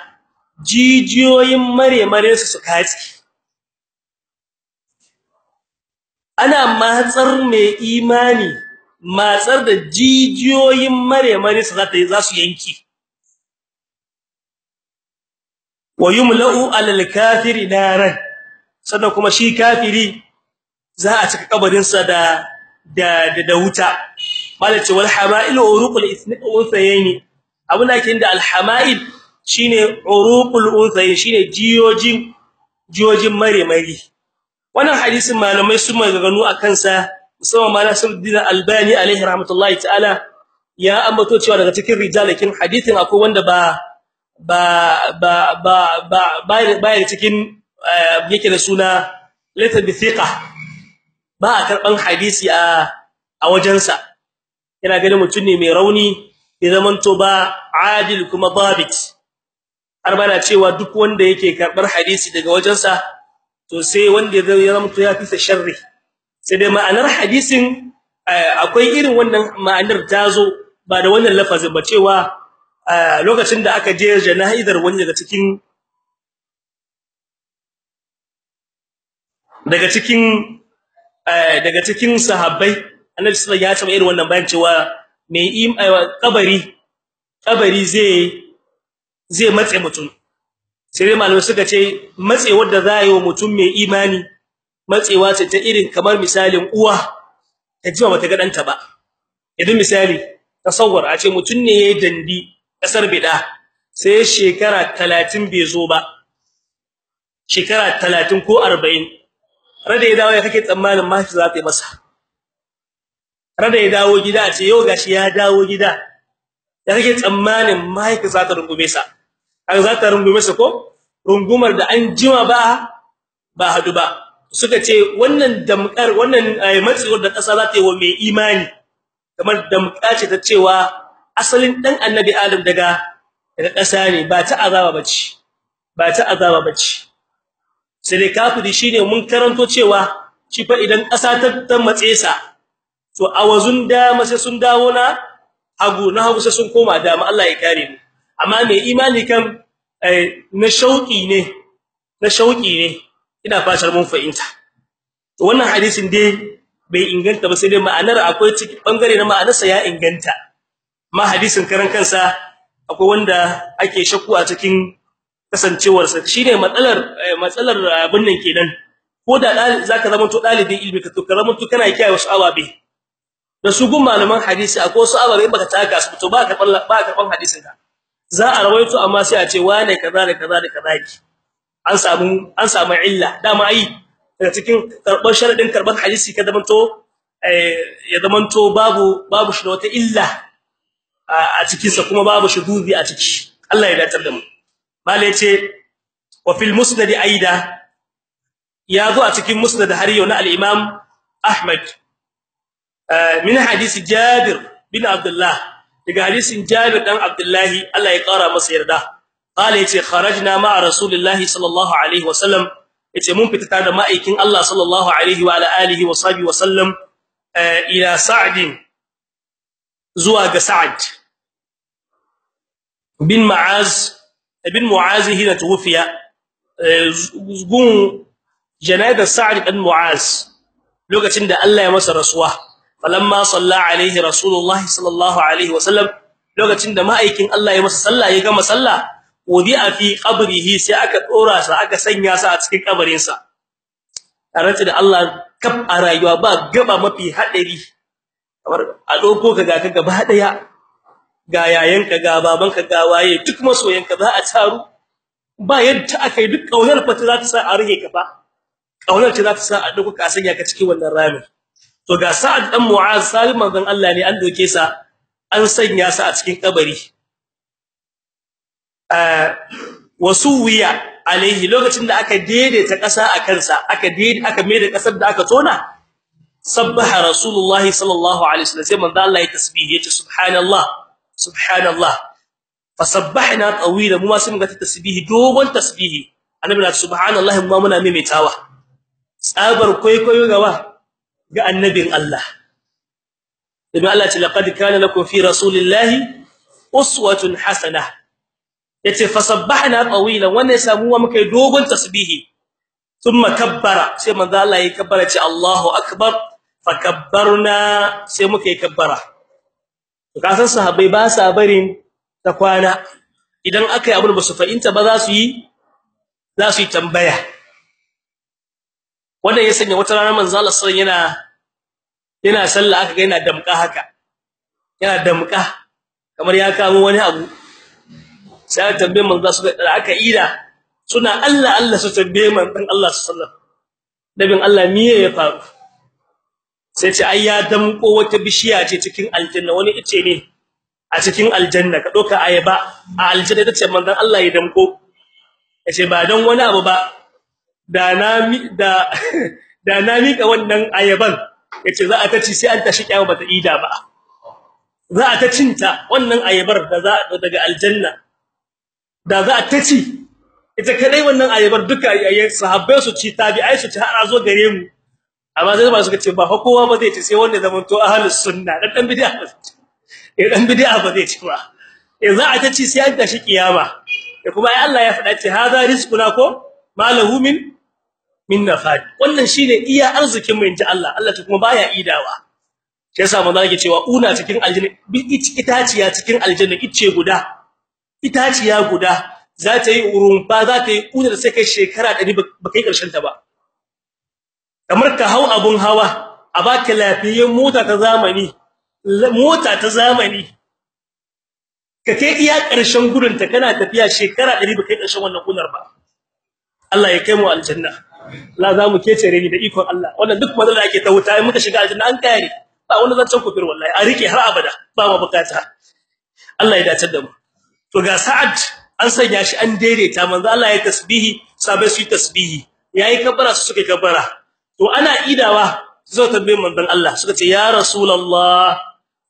jijiyoyin maremare su su ana matsar mai imani matsar da jijiyoyin maremare su za ta za su yanki wa yumla'u alal kafiri naran sannan kuma shi kafiri za a cika kabarin sa da da da wuta. Malace wal hama'il uruqul unthayayn. Abun da kin da al hama'il shine uruqul unthayayn shine jiyojin jiyojin maremari wannan hadisin malamai sun maganganu akan sa musamman malam Nasiruddin Albani alaihi rahmatullahi ta'ala ya ambato cewa daga cikin rijalakin hadisin akwai wanda ba ba ba ba ba cikin yake da suna laysa bi thiqa ba karɓan hadisi a a wajensa. Yana ganin mutum ne mai rauni ya zamanto ba adil kuma dabit har bana cewa duk wanda yake karɓar hadisi daga wajensa to sai wanda ya zamanto ya fisa sharri. Sai dai ma'anar hadisin akwai irin wannan ma'anar ta zo ba da wannan lafazin ba cewa lokacin da aka je jana'izar wani daga cikin daga cikin daga cikin sahabbai annabi sallallahu alaihi wasallam ya ce irin wannan bayan cewa mai kabari kabari zai zai matse mutum. Sai dai malamai suka ce matsewar da za yi wa mutum mai imani matsewa ce ta irin kamar misalin uwa ta jima bata ga danta ba. Idan misali tasawwur a ce mutum ne yayin dandi ƙasar bida sai shekara 30 bai zo ba. Shekara 30 ko 40 rada ya dawo ya kake tsammanin mafi za ta yi masa. Rada ya dawo gida ce yau gashi ya dawo gida ya kake tsammanin mahaifi za ta rungume sa. An za ta rungume sa ko? Rungumar da an jima ba ba hadu ba. Suka ce wannan damkar wannan matsiwar da kasa za ta yi wa mai imani kamar damka ce ta cewa asalin dan annabi adam daga daga kasa ne ba ta azaba bace ba ta azaba bace sai dai kafiri shine mun karanto cewa shi fa idan kasa ta matse sa to awazun dama sai sun dawo na hagu na hagu sai sun koma dama. Allah ya kare mu. Amma mai imani kan na shauki ne na shauki ne. Ina fatar mun fahimta. To wannan hadisin dai bai inganta ba sai dai ma'anar akwai cikin ɓangare na ma'anarsa ya inganta. Ma hadisin karan kansa akwai wanda ake shakku a cikin kasancewar sa shine matsalar matsalar abin nan kenan. Ko da zaka zama to dalibin ilimi ka to to kana kiyaye wasu ababe. Da su gun malaman hadisi akwai wasu ababe baka taka su to ba ka ba ka ban hadisin ka. Za a rawaito amma sai a ce wane kaza da kaza da kaza ki an samu an samu illa. Dama ai daga cikin karɓan sharadin karɓan hadisi ka zamanto ya zamanto babu babu shi da wata illa a cikin sa kuma babu shudubi a ciki. Allah ya datar da mu. Mala ya ce wa fil musnad aida. Ya zo a cikin musnad har yau na al-imam Ahmad. Min hadisi Jabir bin Abdullah. Daga hadisin Jabir dan Abdullah Allah ya kara masa yarda. Qala ya ce kharajna ma'a rasulillahi sallallahu alaihi wasallam. Yace mun fita tare da ma'aikin Allah sallallahu alaihi wa alihi wa sahbihi wasallam ila Sa'd zuwa ga Sa'd bin Mu'az bin Mu'az hina tuwfiya gun janazar Sa'd bin Mu'az lokacin da Allah ya masa rasuwa. Falamma salla alaihi rasulullahi sallallahu alaihi wasallam lokacin da ma'aikin Allah ya masa sallah ya gama sallah wadi'a fi qabrihi sai aka dora sa aka sanya sa a cikin kabarin sa tarance da Allah kaf a rayuwa ba gaba mafi hadari kamar a doko ka ga ka gaba ɗaya ga yayanka ga babanka ga waye duk masoyanka za a taru. Ba yadda akai duk ƙaunar fata za ta sa a rige ka fa ƙaunar ce za ta sa a doko ka sanya ka cikin wannan ramin. To ga Sa'ad dan Mu'az salim manzon Allah ne an doke sa an sanya sa a cikin kabari. Wasuwiya alaihi lokacin da aka daidaita kasa a kansa aka daidai aka mai da ƙasar da aka tona sabbaha rasulullahi sallallahu alaihi wasallam sai manzo Allah ya tasbih ya ce subhanallah subhanallah. Fasabbahna tawila mu ma sai muga tasbih dogon tasbih annabi na subhanallahi kuma muna maimaitawa. Tsabar kwaikwayo gaba. Ga annabin Allah. Dan Allah ce laqad kana lakum fi rasulillahi uswatun hasanah. Yace fasabbahna tawilan. Wannan samu wa muka dogon tasbihi. Thumma kabbara. Sai manzo Allah ya kabbara ce Allahu akbar. Fakabbarna sai muka yi kabbara. To kasan sahabbai ba sa barin ta kwana. Idan akai abu ba su fahimta ba za su yi za su yi tambaya. Wannan ya sanya wata rana manzo Allah sallallahu yana yana sallah aka ga yana damka haka. Yana damka kamar ya kamo wani abu. Sai tambaye manzo su da aka ida? Suna Allah Allah su tambaye manzon Allah sallallahu nabin Allah miye ya faru? Sai ce ai ya damko wata bishiya ce cikin aljanna wani ice ne a cikin aljanna. Ka doka ayaba a aljanna tace manzon Allah ya damko ya ce ba dan wani abu ba da na mi da da na mika wannan ayaban ya ce za a ta ci sai an tashi kyawu bata ida ba. Za a ta cinta wannan ayabar da za daga aljanna. Da za a ta ci ita kadai wannan ayabar duka ayyan sahabbai su ci tabi'ai su ci har zo gare mu. Amma sai ba suka ce ba fa kowa ba zai ci sai wanda zaman to ahlus sunna. Dan dan bid'a eh dan bid'a ba zai ci ba. Eh za a ta ci sai an tashi kiyama. Eh kuma ai Allah ya faɗa ce hada rizquna ko? Malahu min min nafad wannan shine iya arzikin mu inji Allah. Allah kuma baya idawa. Sai yasa manzo yake cewa una cikin aljanna itaciya cikin aljanna ice guda. Itaciya guda. Za ta yi urumfa za ta yi una da sai kai shekara 100 ba kai ƙarshen ta ba. Kamar ka hau abun hawa a baka lafiyar mota ta zamani mota ta zamani. Ka kai iya ƙarshen gurin ta kana tafiya shekara 100 ba kai ƙarshen wannan kunar ba. Allah ya kai mu aljanna. La za mu kece reni da ikon Allah. Wannan duk madalla ake ta wuta in muka shiga aljanna an kare. Ba wani zancen kufir wallahi a riƙe har abada ba mu buƙata. Allah ya dace da mu. To ga Sa'ad an sanya shi an daidaita manzo Allah ya tasbihi sabai su tasbihi. Yayi kabara su suka kabara to ana idawa zo tambayin manzon Allah suka ce ya rasulullah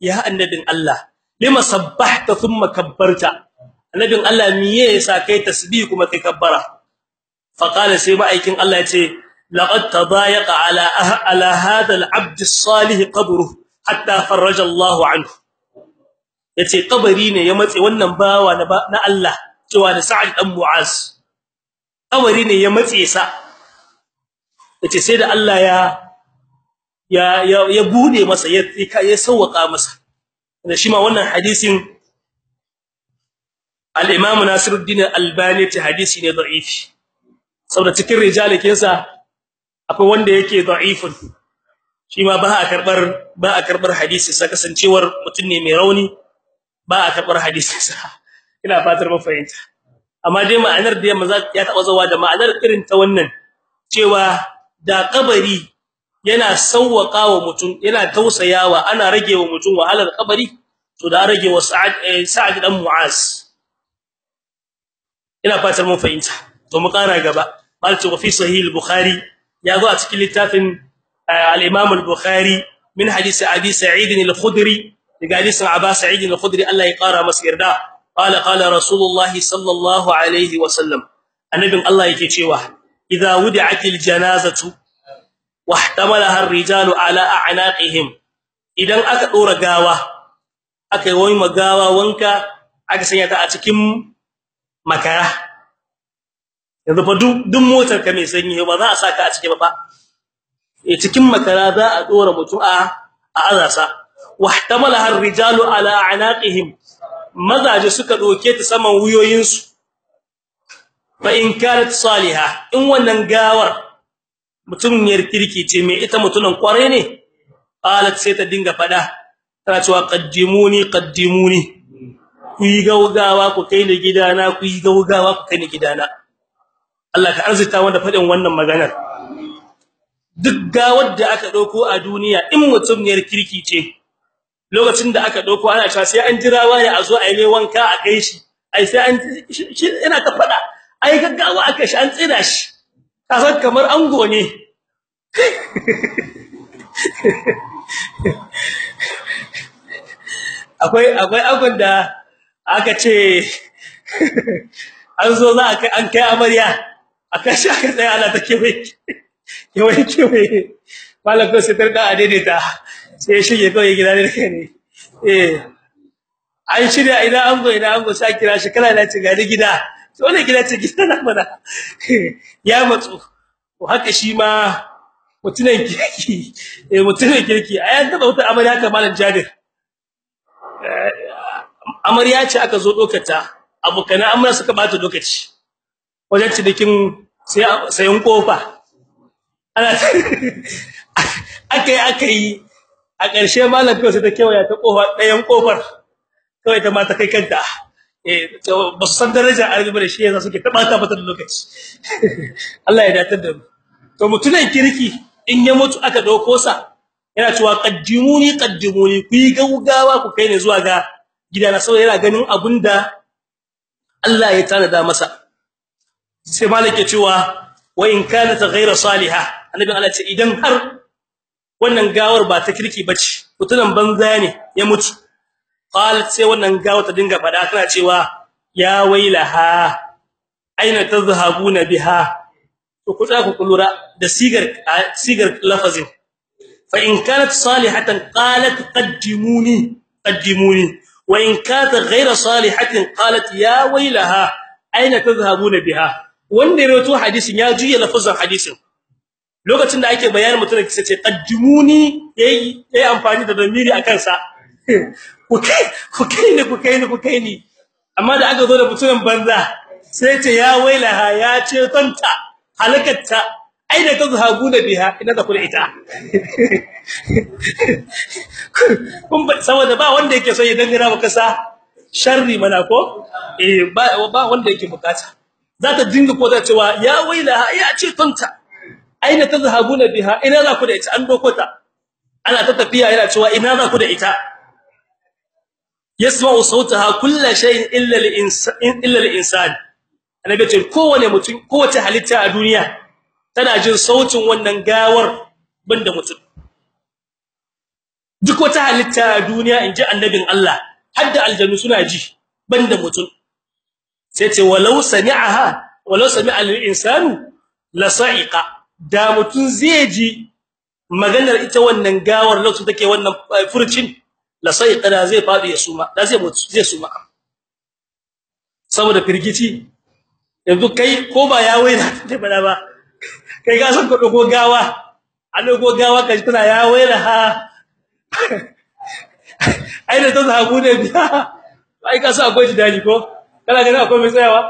ya annabin Allah lima sabbahta thumma kabbarta? Annabin Allah miye yasa kai tasbih kuma kai kabbara? Fa qala sai ma'aikin Allah ya ce laqad tadayaqa ala ala hadha al-abd as-salih qabruhu hatta farraja Allah anhu. Yace ya wannan bawa na Allah cewa da Sa'ad dan Mu'az. Kabari ne ya matse sa. Yace sai da Allah ya ya ya buɗe masa ya ya sauka masa. Da shi ma wannan hadisin al-Imam Nasiruddin Al-Albani ta hadisi ne da'ifi. Saboda cikin rijalikin sa akwai wanda yake da'ifun. Shi ma ba a karɓar ba a karɓar hadisi sa kasancewar mutum ne mai rauni ba a karɓar hadisi sa ina fatar mun fahimta. Amma dai ma'anar da yamma ya taba zawa da ma'anar irin ta wannan cewa da kabari yana sawwaka wa yana tausayawa ana rage wa mutum wahalar kabari to da rage wa sa'ad sa'ad dan mu'az. Ina fatar mun fahimta. To mu kara gaba. Malci wa fi sahih al-bukhari ya zo a cikin littafin al-imam al-bukhari min hadisi abi sa'id al-khudri daga hadisin aba sa'id al-khudri Allah ya kara masa yarda qala qala rasulullahi sallallahu alaihi wa sallam annabin Allah yake cewa idza wudi'atil janazatu wahtamalaha ar-rijalu ala a'naqihim idan aka dora gawa aka yi wani magawa wanka aka sanya ta a cikin makara yanzu fa duk motar ka mai sanyi ba za a saka a cikin ba eh cikin makara za a dora mutu a azasa wahtamalaha ar-rijalu ala a'naqihim. Mazaje suka doke ta saman wuyoyinsu. Fa in kanat salihah in wannan gawar mutumiyar kirki ce me ita mutunan kware ne? Qalat sai ta dinga fada tana cewa qaddimuni qaddimuni. Ku yi gaugawa ku kai ni gidana ku yi gaugawa ku kai ni gidana. Allah ka arzita wanda faɗin wannan maganar. Duk gawar da aka ɗauko a duniya in mutumiyar kirki ce lokacin da aka ɗauko ana cewa sai an jira wani a zo a yi wanka a kai shi ai sai an yana ta fada ai gaggawa aka shi an tsira shi. Kasan kamar ango ne. Akwai akwai agon da aka ce an zo za a kai an kai amarya. Aka shi aka tsaya ana ta kewaye kewaye kewaye malam ko sai tarda a daidaita sai ya shige kawai gida ne ne. Eh. An shirya idan an go idan an go sai kira shi. Kala na ce ga gida. To wannan gida ce gida na mana. Ya matsu. To haka shi ma mutunan kirki. Eh mutunan kirki. Ayan taba wata amarya haka malam Jadir amarya ce aka zo dokata abukana amma suka bata lokaci. Wajen sai sayan ƙofa ana akai akai a ƙarshe malam kawai sai ta kewaya ta ƙofa ɗayan ƙofar kawai ta mata kai kanta. Eh ba su san darajar arabi da shi yasa suke tabata mata da lokaci. Allah ya datar da mu. To mutunan kirki in ya mutu aka ɗauko sa yana cewa qaddimuni qaddimuni ku yi gaugawa ku kai ne zuwa ga gidana saboda yana ganin abunda Allah ya tanada masa. Sai malike cewa wa in kanat ghayra salihah annabi Allah ce idan har wannan gawar ba ta kirki bace mutunan banza ne ya mutu. Qalat sai wannan gawar ta dinga fada tana cewa ya wailaha aina tadhhabuna biha? To ku tsaka ku lura da sigar sigar lafazin. Fa in kanat salihatan qalat qaddimuni qaddimuni. Wa in kanat ghayra salihatin qalat ya wailaha aina tadhhabuna biha? Wanda ya rawaito hadisin ya juya lafazin hadisin. Lokacin da ake bayanin mutum da kisa ce qaddimuni yayi yayi amfani da damiri akan sa ku kai ku kai ni ku kai ni ku kai ni. Amma da aka zo da mutumin banza sai ce ya wailaha ya ce tanta halakatta aina tazhabuna biha ina da kula ita. Kun ba saboda ba wanda yake so ya dangara maka sa sharri mana ko? Eh ba wanda yake buƙata. Za ta dinga ko da cewa ya wailaha ya ce tanta aina tazhabuna biha ina za ku da ita? An doko ta. Ana ta tafiya yana cewa ina za ku da ita? Yasma'u sautaha kullu shay'in illa al-insan illa al-insan annabi ce kowane mutum kowace halitta a duniya tana jin sautin wannan gawar banda mutum. Duk wata halitta a duniya inji annabin Allah hadda aljannu suna ji banda mutum. Sai ce walau sami'aha walau sami'a al-insanu la sa'iqa. Da mutum zai ji maganar ita wannan gawar lokacin take wannan furcin la sa'iqa da zai faɗi ya suma da zai mutu zai suma. Saboda firgici. Yanzu kai ko ba ya waina da ba da ba kai ga san ko gawa an dogo gawa kai tana ya waina ha. Ai da ta zabu ne biya ai ka sa akwai jidali ko? Kana gani akwai mai tsayawa?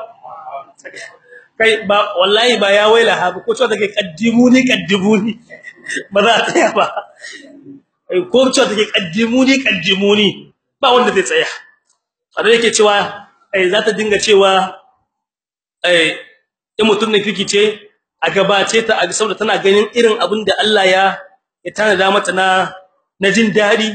Kai ba wallahi ba ya waila ha ko cewa take kaddimuni kaddimuni ba za ta tsaya ba. Ai ko cewa take kaddimuni kaddimuni ba wanda zai tsaya. A da yake cewa ai za ta dinga cewa eh in mutun ne fikice a gabace ta a saboda tana ganin irin abin da Allah ya ya tanada mata na na jin daɗi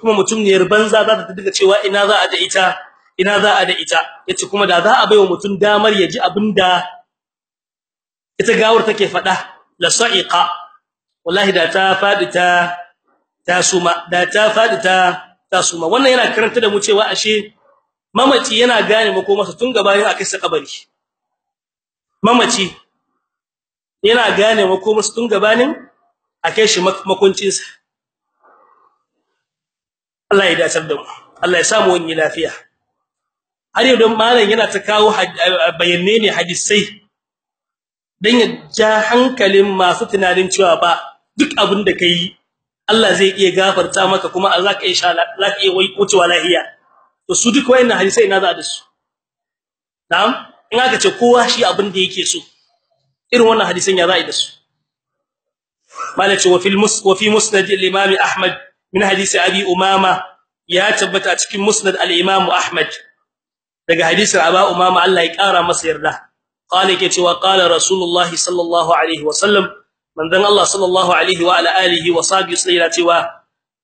kuma mutum ne banza za ta dinga cewa ina za a da ita. Ina za a da ita? Yace kuma da za a baiwa mutum damar ya ji abin da ita gawar take fada la sa'iqa. Wallahi da ta faɗi ta suma da ta faɗi ta suma. Wannan yana karanta da mu cewa ashe mamaci yana gane mako masa tun gabanin akai sa kabari. Mamaci yana gane makomarsa tun gabanin akai shi makuncinsa. Allah ya dace da mu. Allah ya samu wani lafiya. Har yau don malam yana ta kawo bayanne ne hadisai dan ya ja hankalin masu tunanin cewa ba duk abin da kai Allah zai iya gafarta maka kuma Allah ka insha Allah zaka iya wucewa lahiya. To su duk wayannan hadisai ina za da su? Na'am? In aka ce kowa shi abin da yake so irin wannan hadisin ya za'i da su? Malaci wa fil mus wa fi musnad al-imam ahmad min hadisi abi umama ya tabbata cikin musnad al-imam ahmad. Daga hadisin aba umama Allah ya kara masa yarda. Qala yake cewa qala rasulullahi sallallahu alaihi wa sallam. Manzon Allah sallallahu alaihi wa ala alihi wa sahbihi sallallahu cewa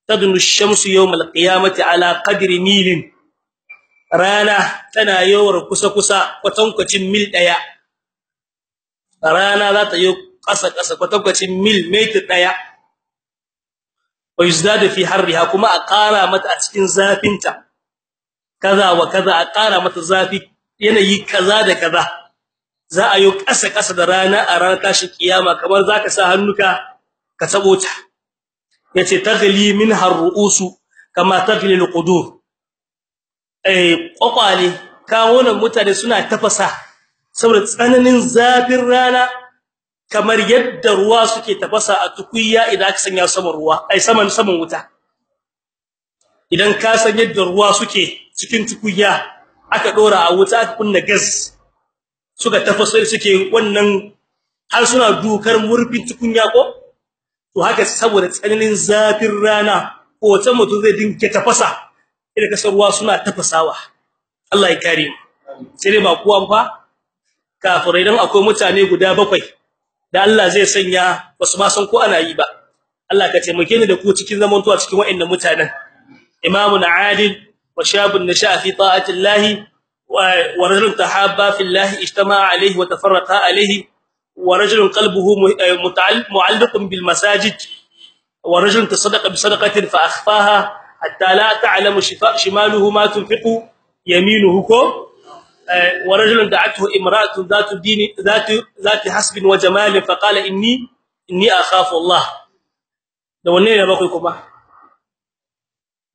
tadnu ash-shamsu yawm al-qiyamati ala qadri milin. Rana tana yawar kusa kusa kwatankwacin mil ɗaya rana za ta yi kasa kasa kwatankwacin mil meter ɗaya wa yuzdadu fi harriha kuma a ƙara mata a cikin zafinta. Kaza wa kaza a ƙara mata zafi yanayi kaza da kaza. Za a yi kasa kasa da rana a ranar tashi kiyama kamar zaka sa hannuka ka tabo ta. Yace taghli minha ar-ru'usu kama taghli al-qudur. Eh kwakwale kawunan mutane suna tafasa saboda tsananin zafin rana kamar yadda ruwa suke tafasa a tukunya idan aka sanya saman ruwa ai saman saman wuta. Idan ka san yadda ruwa suke cikin tukunya aka dora a wuta aka kunna gas suka tafasa suke wannan har suna dukar murfin tukunya ko? To haka saboda tsananin zafin rana ko wata mutum zai dinke tafasa idan ƙasar ruwa suna tafasawa. Allah ya kare sai dai ba kuwa fa. Kafirai dan akwai mutane guda bakwai da Allah zai sanya ba su ma san ko ana yi ba. Allah ka taimake ni da ku cikin zamantuwa cikin waɗannan mutanen. Imamun adil وشاب نشا في طاعة الله ورجل تحابا في الله اجتمع عليه وتفرقا عليه ورجل قلبه آه، معلق بالمساجد ورجل تصدق بصدقة فأخفاها حتى لا تعلم شفاء شماله ما تنفق يمينه. آه، ورجل دعته امرأة ذات دين ذات ذات حسب وجمال فقال اني إني أخاف الله. ده وليه باكو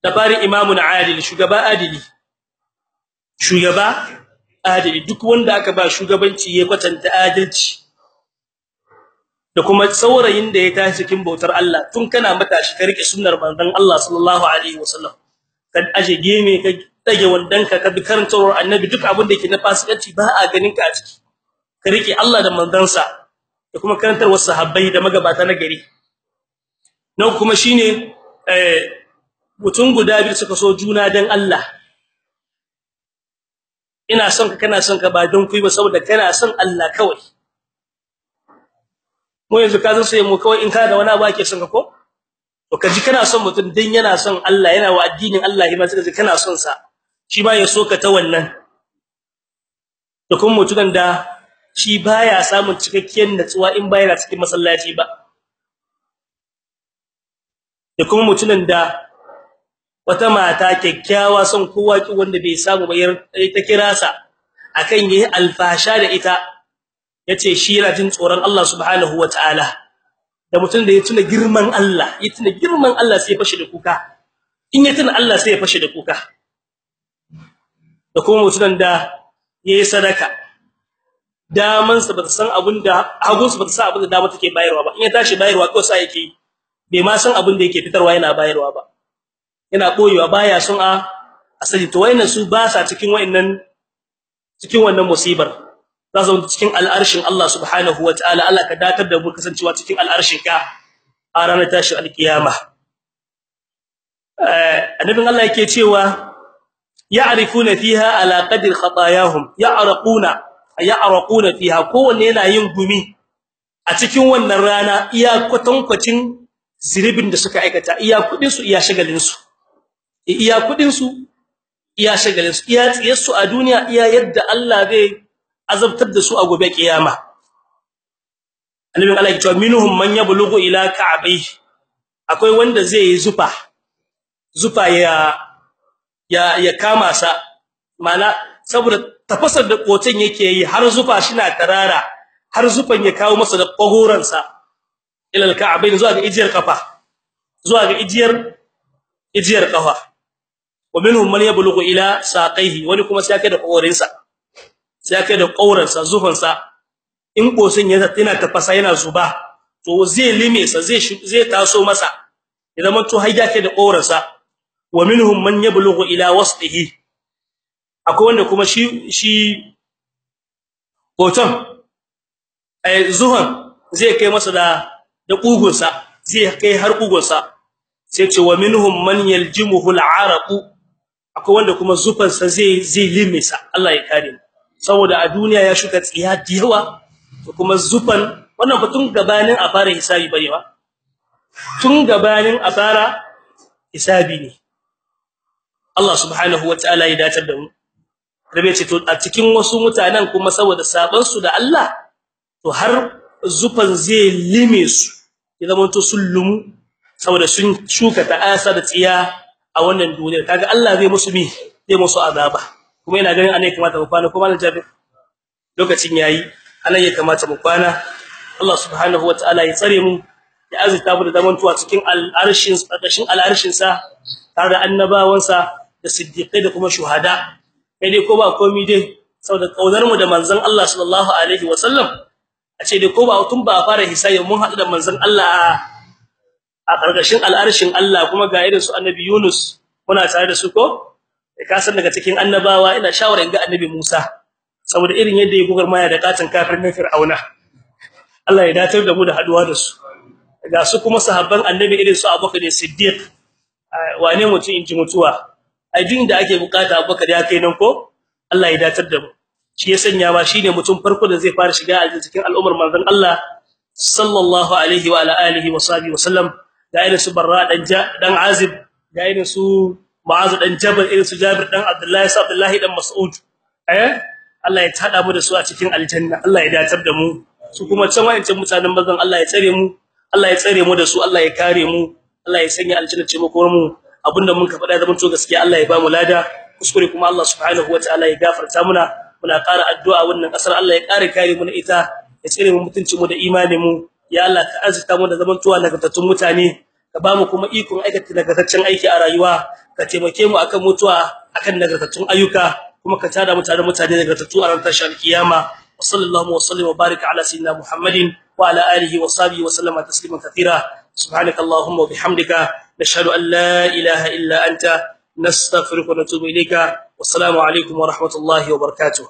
kuma da bari imamun adil shugaba adili. Shugaba adili. Duk wanda aka ba shugabanci ya kwatanta adalci. Da kuma saurayin da ya tashi cikin bautar Allah. Tun kana matashi ka riƙe sunnar manzon Allah sallallahu alaihi wasallam. Kan aje geme ka dage wandanka ka bi karantawar annabi. Duk abin da yake na fasikanci ba a ganin ka a ciki. Ka riƙe Allah da manzansa da kuma karantarwar sahabbai da magabata na gari. Nan kuma shine eh mutum guda biyu suka so juna dan Allah. Ina son ka kana son ka ba don kuyi ba saboda kana son Allah kawai. Mu yanzu ka zo sai mu kawai in ka da wani abu ake son ka ko? To kaji kana son mutum dan yana son Allah yana wa addinin Allah hima sai kaji kana son sa. Shi ba ya so ka ta wannan. Da kuma mutumin da shi baya samun cikakkiyar natsuwa in baya cikin masallaci ba. Da kuma da wata mata kyakkyawa son kowa ki wanda bai samu ba ta kira sa akan yi alfasha da ita. Yace shi yana jin tsoron Allah subhanahu wataala da mutum da ya tuna girman Allah ya tuna girman Allah sai ya fashe da kuka. In ya tuna Allah sai ya fashe da kuka. Da kuma mutumin da yayi sadaka daman sa bata san abin da hagun sa bata san abin da dama take bayarwa ba. In ya tashi bayarwa ko sai yake bai ma san abin da yake fitarwa yana bayarwa ba. Yana boyewa baya son a asali to wayannan su ba sa cikin wayannan cikin wannan musibar. Za su cikin al'arshin Allah subhanahu wataala Allah ka datar da mu kasancewa cikin al'arshin ka a ranar tashi alkiyama. Eh annabin Allah yake cewa ya'rifuna fiha ala qadri khatayahum. Ya'raquna ya'raquna fiha. Kowanne yana yin gumi a cikin wannan rana iya kwatankwacin ziribin da suka aikata iya kuɗin su iya shagalin su. Iya kuɗin su iya shagalin su iya tsiyar su a duniya iya yadda Allah zai azabtar da su a gobe kiyama. Annabin Allah ya ce minhum man yablughu ila ka'bai akwai wanda zai yi zufa zufa ya ya ya kama sa. Mana saboda tafasar da kotun yake yi har zufa shina tarara har zufan ya kawo masa da kogoran sa. Ila alka'bayn zuwa ga ijiyar kafa zuwa ga ijiyar ijiyar kafa wa minhum man yablughu ila saqaihi wani kuma sai kai da kogorin sa sai da kauran sa zufan sa in kosin ya yana tafasa yana zuba to zai lime zai zai taso masa ya zama to haida kai da kogorin sa wa minhum man yablughu ila akwai wanda kuma shi shi hoton ai zuhan zai kai masa da da kugunsa zai kai har kugunsa sai ce wa minhum man yaljimuhu al'araqu akwai wanda kuma zufansa zai zai limisa Allah ya kare saboda a duniya ya shuka tsiya da yawa to kuma zufan wannan batun gabanin a fara hisabi barewa tun gabanin a fara hisabi ne. Allah subhanahu wataala ya datar da mu. Rabe ce to a cikin wasu mutanen kuma saboda saban su da Allah to har zufan zai lime su. Ya zama to sullumu saboda sun shuka ta'asa da tsiya a wannan duniyar. Kaga Allah zai musu mi? Zai musu azaba. Kuma ina ganin anai kamata mu kwana. Kuma Jabir lokacin yayi a nan ya kamata mu kwana. Allah subhanahu wataala ya tsare mu ya azurta mu da zamantuwa cikin al'arshin tsakashin al'arshin sa tare da annabawansa da siddiqai da kuma shuhada. Kai dai ko ba komai dai saboda ƙaunar mu da manzon Allah sallallahu alaihi wasallam a ce dai ko ba tun ba fara hisayi mun haɗu da manzon Allah a ƙarƙashin al'arshin Allah kuma ga irin su annabi Yunus muna tare da su ko? Ka san daga cikin annabawa ina shawaran ga annabi Musa saboda irin yadda ya gugar maya da katin kafirin Fir'auna. Allah ya datar da mu da haɗuwa da su. Ga su kuma sahabban annabi irin su Abubakar Siddiq. Wane mutum inji mutuwa? Ai da ake buƙata Abubakar ya kai nan ko? Allah ya datar da mu. Shi ya sanya ma shine mutum farko da zai fara shiga a cikin al'ummar manzon Allah sallallahu alaihi wa alihi wa sahbihi wa sallam. Da irin su Barra dan dan Azib da irin su Mu'az dan Jabal irin su Jabir dan Abdullahi sa Abdullahi dan Mas'ud. Eh? Allah ya tada mu da su a cikin aljanna. Allah ya datar da mu. Su kuma can wayancin mutanen bazan Allah ya tsare mu. Allah ya tsare mu da su Allah ya kare mu. Allah ya sanya aljanna ce mu. Mu abin da mun ka faɗa da mun to gaskiya Allah ya ba mu lada. Kuskure kuma Allah subhanahu wataala ya gafarta muna. Muna ƙara addu'a wannan ƙasar Allah ya ƙara kare mu na ita ya tsare mu mutuncin mu da imanin mu. Ya Allah ka azurta mu da zamantuwa nagartattun mutane ka ba mu kuma ikon aikata nagartaccen aiki a rayuwa ka taimake mu akan mutuwa akan nagartattun ayyuka kuma ka tada mutane mutane nagartattu a ran tashar kiyama sallallahu wa sallim wa baraka ala sayyidina muhammadin wa ala alihi wa sahbihi wa sallama tasliman katira subhanakallahumma wa bihamdika nashhadu an la ilaha illa anta nastaghfiruka wa natubu ilayka. Wassalamu alaikum wa rahmatullahi wa barakatuh.